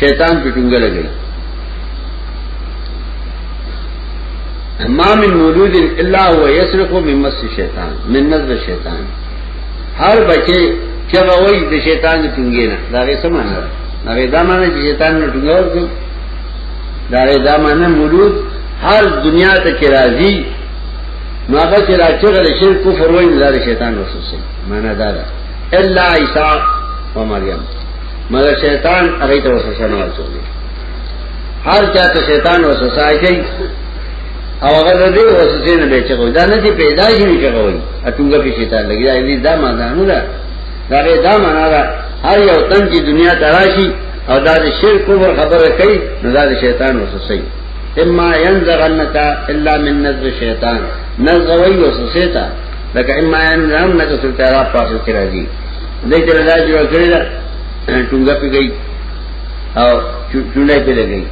شیطان په ټنګه لګي ما من مولود الا هو يسرق من مس الشيطان من نزل الشيطان هر بچي چغه وای د شیطان ټنګه نه دا یې سمانه دا یې دا معنی چې شیطان ټنګه ورته دارے دا مانا مولود ہر دنیا تک راضی نو هغه چې راچغ له شرک کفر وای نه دار شیطان وسوسه معنا دا ده الا عیسی و مریم مگر شیطان هغه ته وسوسه نه ورچولې هر چا ته شیطان وسوسه کوي او هغه دې وسوسه نه بچو دا نه چې پیدا شي نه کوي اټونګه په شیطان لګي دا دې دا معنا نه ده دا دې دا معنا ده هر یو تن چې دنیا تراشي او دا د شرک کفر خبره کوي نو دا د شیطان وسوسه اما ينزغنك الا من نزغ الشیطان نزغوي وسوسه تا لکه اما ينزغنك سلطان را پاسو کې راځي دې ته دا جوړ کړی دا ټنګه پی گئی او چونه پی لګئی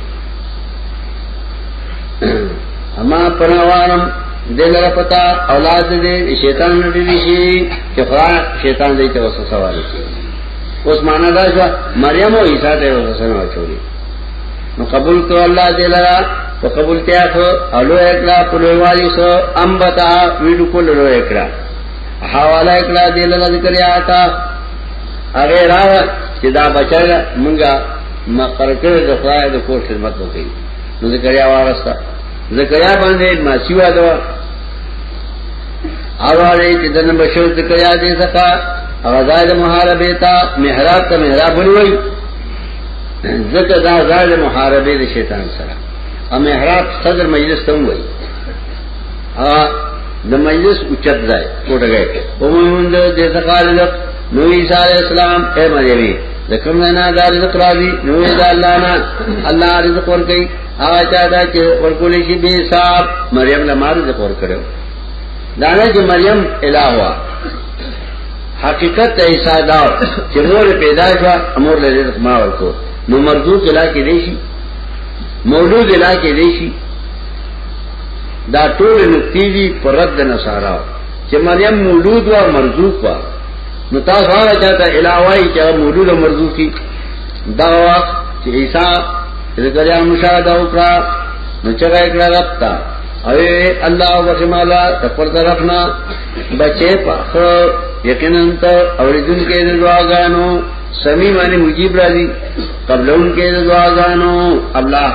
اما پناوارم دل را پتا اولاد دې شیطان نه دي شي چې خدای شیطان دې ته وسوسه وایي اوس معنا دا شو مریم او عیسی ته وسنه ورکړي نو قبول کو الله دې لرا په قبول ته اخو الو اکلا پلووالی سو امبتا ویډو کول لو اکلا حواله اکلا دې لرا ذکر یا تا هغه را چې دا بچل مونږه مقر کړو د خدای د کور خدمت وکړي نو ذکر یا وارستا ذکر یا باندې ما سیوا دوا اوالی چی دن بشر ذکر یادی سکا غزائد محاربی تا محراب تا محراب بلوئی ذکر دا غزائد محاربی دی شیطان سرا او محراب صدر مجلس تا ہوئی د مجلس اوچت ځای کوټه گئے او موږ د تقالق نو عیسی علی السلام اے مریم د کوم نه دا رزق راځي نو دا الله نه الله رزق ور کوي هغه چا دا چې ور کولې شي به حساب مریم له مار رزق ور کړو دانا چې مریم الہ وا حقیقت ته ایسا دا چې مور پیدا شو امور له رزق ما ورکو نو مردود الہ کې دی شي مولود الہ کې دی شي دا ټول نقطې دي پر رد نصارا چې مریم مولود وا مرزوق وا نو تاسو هغه چاته الہ وای چې مولود او مرزوقي دا وخت چې عیسی ذکر یا مشاهده وکړه نو چې راځه اوی الله وجمالا تپر طرفنا بچے پاخ یقینا تا اوریدن کے دعا گانو سمی معنی مجیب را دی قبل ان کے دعا گانو اللہ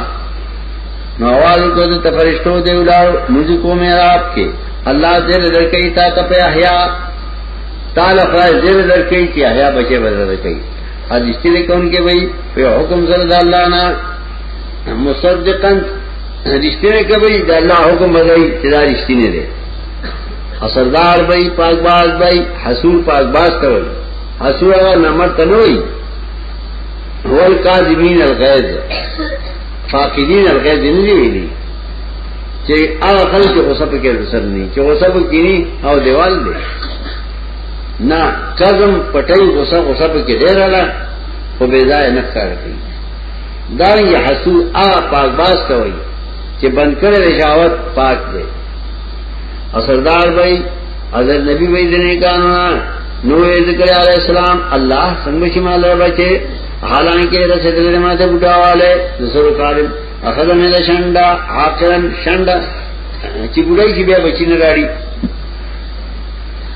نو آواز کو دے تفرشتو دے اولار مجھے کو میرا آپ کے اللہ دیر در کئی تا تپ احیاء تال افرائی دیر در کئی تی احیاء بچے بدر در کئی حد اشتی دے کون کے بھئی پہ حکم زرد اللہ نا مصدقن رشتینه کوي د الله حکم دی چې دا رشتینه دی اثردار بای پاک باز بای حسور پاک باز ته وای حسور هغه نمبر ته نه وای هو القاذبین الغیظ فاقدین الغیظ نه دی ویلي چې هغه خلک چې غصه پکې رسر نه چې غصه پکې او دیوال دی نه کزم پټي غصه غصه پکې ډیر راغله خو بے ځای نه کار کوي دارنګ حسو آ پاک باز ته وایي چې بند کړی رشاوت پاک دی او سردار وایي حضرت نبی وایي د نه قانونا نو یې ذکر علی السلام الله څنګه چې مال بچي حالانکه رسېدل ما ته بډاواله د سره کارم اخذ مې له شنډا حاکرن شنډا چې بډای چې بیا بچی نه راړي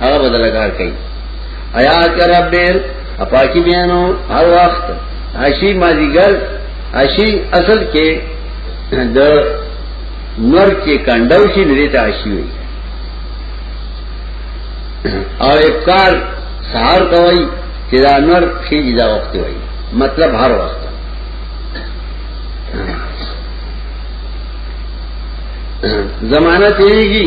هغه بدل کار کوي ایا کر بیر اپاکی بیانو هر وخت عشی مازیګر عشی اصل کې د نور کې کنداو شي نه ته عشی وي او افکار سهار کوي چې دا نور کې دا وخت وي مطلب هر وخت زمانہ تیریږي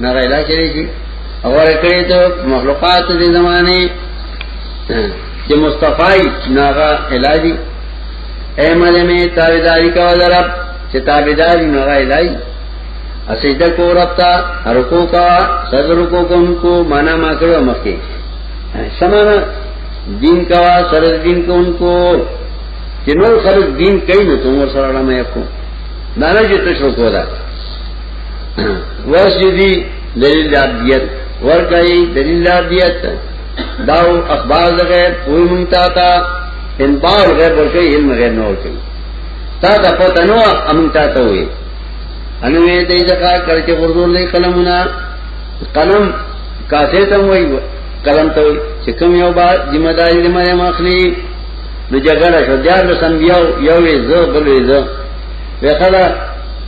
نه غیلا کړی کی او ورکړی ته مخلوقات دې زمانه چې مصطفی ناغا الهی اے مله می تابعداری کا ولرب چې تابعداری ناغا الهی اسیده کو ربتا رکو کا صدر کو کوم کو معنا ما کړو مخکې سمانا دین کا سر دین کو ان کو چې نور خلک دین کوي نو تم ور سره لمه یکو دانا چې تشو کو دا ورشدی دلیل عبدیت ورکای دلیل عبدیت داو اخبار دغه کوئی مونتا تا ان باور غیب ورکای علم غیب نور کوي تا دا پته نو امونتا ته وي انوې دې ځکه کړکه ورزول لې قلمونه قلم کاسه ته وایي قلم ته چې کوم یو با ذمہ داری دې مې مخلي نو جګړه شو دیار له سم یو یو یې زو بل یې زو وکړه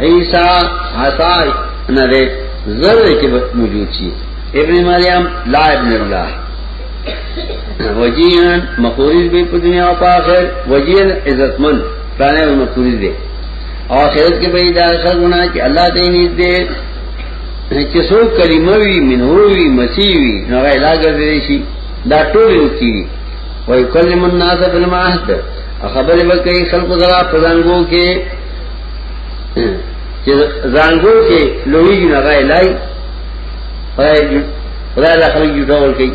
عیسی عصا نه ده زره کې موجود شي ابن مریم لا ابن الله وجیان مقوریز به په دنیا او په آخرت وجیل عزتمن پرانه مقوریز دی او آخرت کې به دا خلونه چې الله دې نږدې چې څو کلمه وی منوي مسیح وی نو علاج ورته شي دا ټول وکړي وای کلم الناس بالمعهد خبر وکړي خلق زرا پزنګو کې چې زنګو کې لوی نه غای لای خدای خدای لا خلق جوړ ور کوي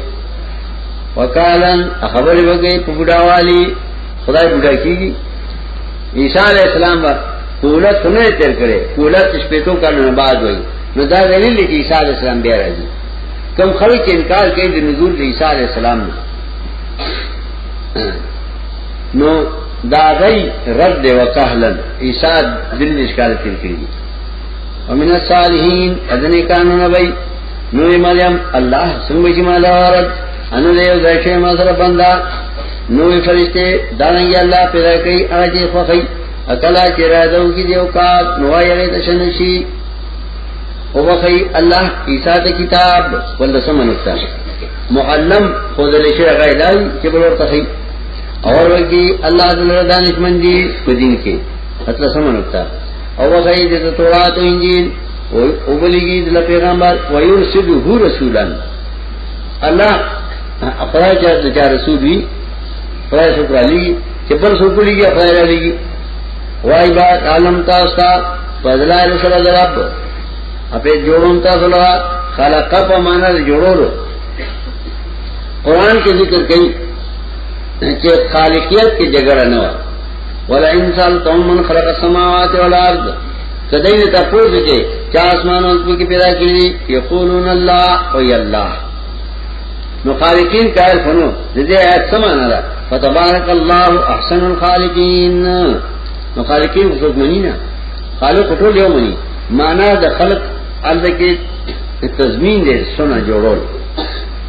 وکالن خبر وکړي په بډاوالي خدای بډا کیږي عیسی علی السلام با کوله څنګه تیر کړي کوله شپېتو کلونو بعد وای نو دا دلیل دی چې عیسی علی السلام بیا راځي کم خلک انکار کوي د نزول عیسی علی السلام نه نو دا غي رد دی وکهلن عیسی دل نشکار تیر کړی ومن الصالحین اذن کانو نبی نو مریم الله څنګه چې مال ورد ان له ځکه ما سره بندا نو فرشته دا نه الله پیدا کړی هغه چې خوخی اکلا چې راځو کې دیو کا نو یې ته شنشي او وخی الله عیسی ته کتاب ولسم نقطه معلم خود له شی غی دای چې بلور ته خی اور وکی الله تعالی دانشمند دی په دین کې اتل سم نقطه او وخی د تورات انجیل او بلیږي د پیغمبر ويرسله رسولا الله خدای چې د رسول وی خدای شکر علی چې بل څوک لګي خدای لګي وای با عالم تاسو ته فضلای سره درب اپه جوړون تاسو له خلق په معنا جوړولو قران کې ذکر کړي چې خالقیت کې جګړه نه و ولا انسان تم من خلق السماوات والارض کدی نه تاسو کې چا اسمانونو کې پیدا کړی یقولون الله او الله مخالقین کائر فنو دې آیت سمانه ده فتبارک الله احسن الخالقین مخالقین څوک منی نه خالق ټول یو منی معنا د خلق الله کې تضمین دې سونه جوړول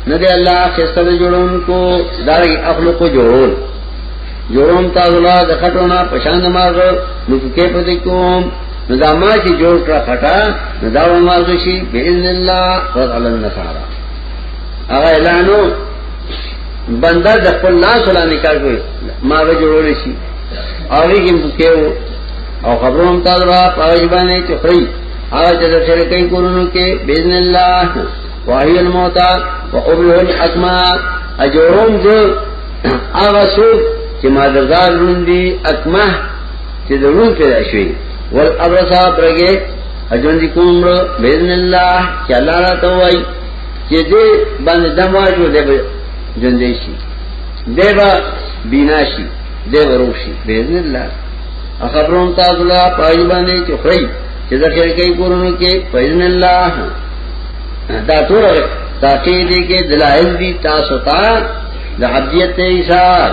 نه دې الله خسته جوړون کو داري اخلق جوړول جوړون تاسو لا د خټونه پشان ماغ نو کې پدې کوم نظامات جوړ کړه خټا نظام ماغ شي باذن الله قد علم نصارا هغه اعلانو بنده د خپل لاس ولا نکاح کوي ما به جوړول شي او لیکن کېو او خبرو هم تاسو را پاوی باندې چې خري هغه چې سر کوي کورونو کې باذن الله واهي الموت او ابره الاسما اجورون دې هغه څوک چې ما درځار روندي اکمه چې ضرور پیدا شوی ول ابرصا برګه اجون دي کوم باذن الله چې الله را ته وای چې دې باندې دماجو دې جون دې شي دې با بینا شي دې ورو شي باذن الله خبرون تاسو لا پای باندې چې خړی چې دا خیر کوي کورونو کې باذن الله دا ټول تاکي دې کې دلایل دي تاسو ته د عبدیت ته حساب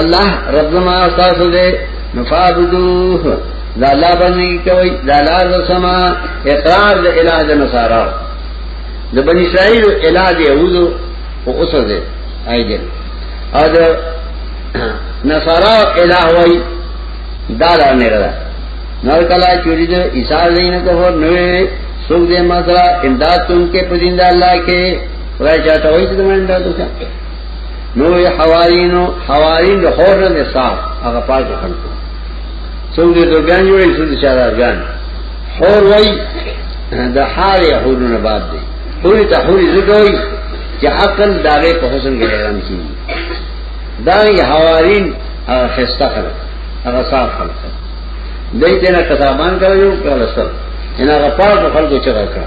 الله رب زما تاسو دې نفعبدوه دا الله باندې کوي دا لار سما اقرار د الہ د نصارا د بنی اسرائیل الہ د یهودو او اوسه دې ایدل او د نصارا الہ وای دا لا نه را نور کلا چوری د عیسی زین کو هو نوې سوګ دې ماترا امداد تم کې پدیندا الله کې راځه ته وایي چې موږ امداد وکړو نو یې حوارینو حوارین د خور نه نصاب هغه پاک خلکو څو دې دوګان جوړې څو دې چارګان حور وای د حال یحورونه بعد دی حور ته حور زګوي چې عقل داغه په حسن کې حیران کی دا یې حوارین هغه خسته خلک هغه صاف خلک دای ته نه کتابان کړو کړل سر ان هغه پاک خلکو چې راکړه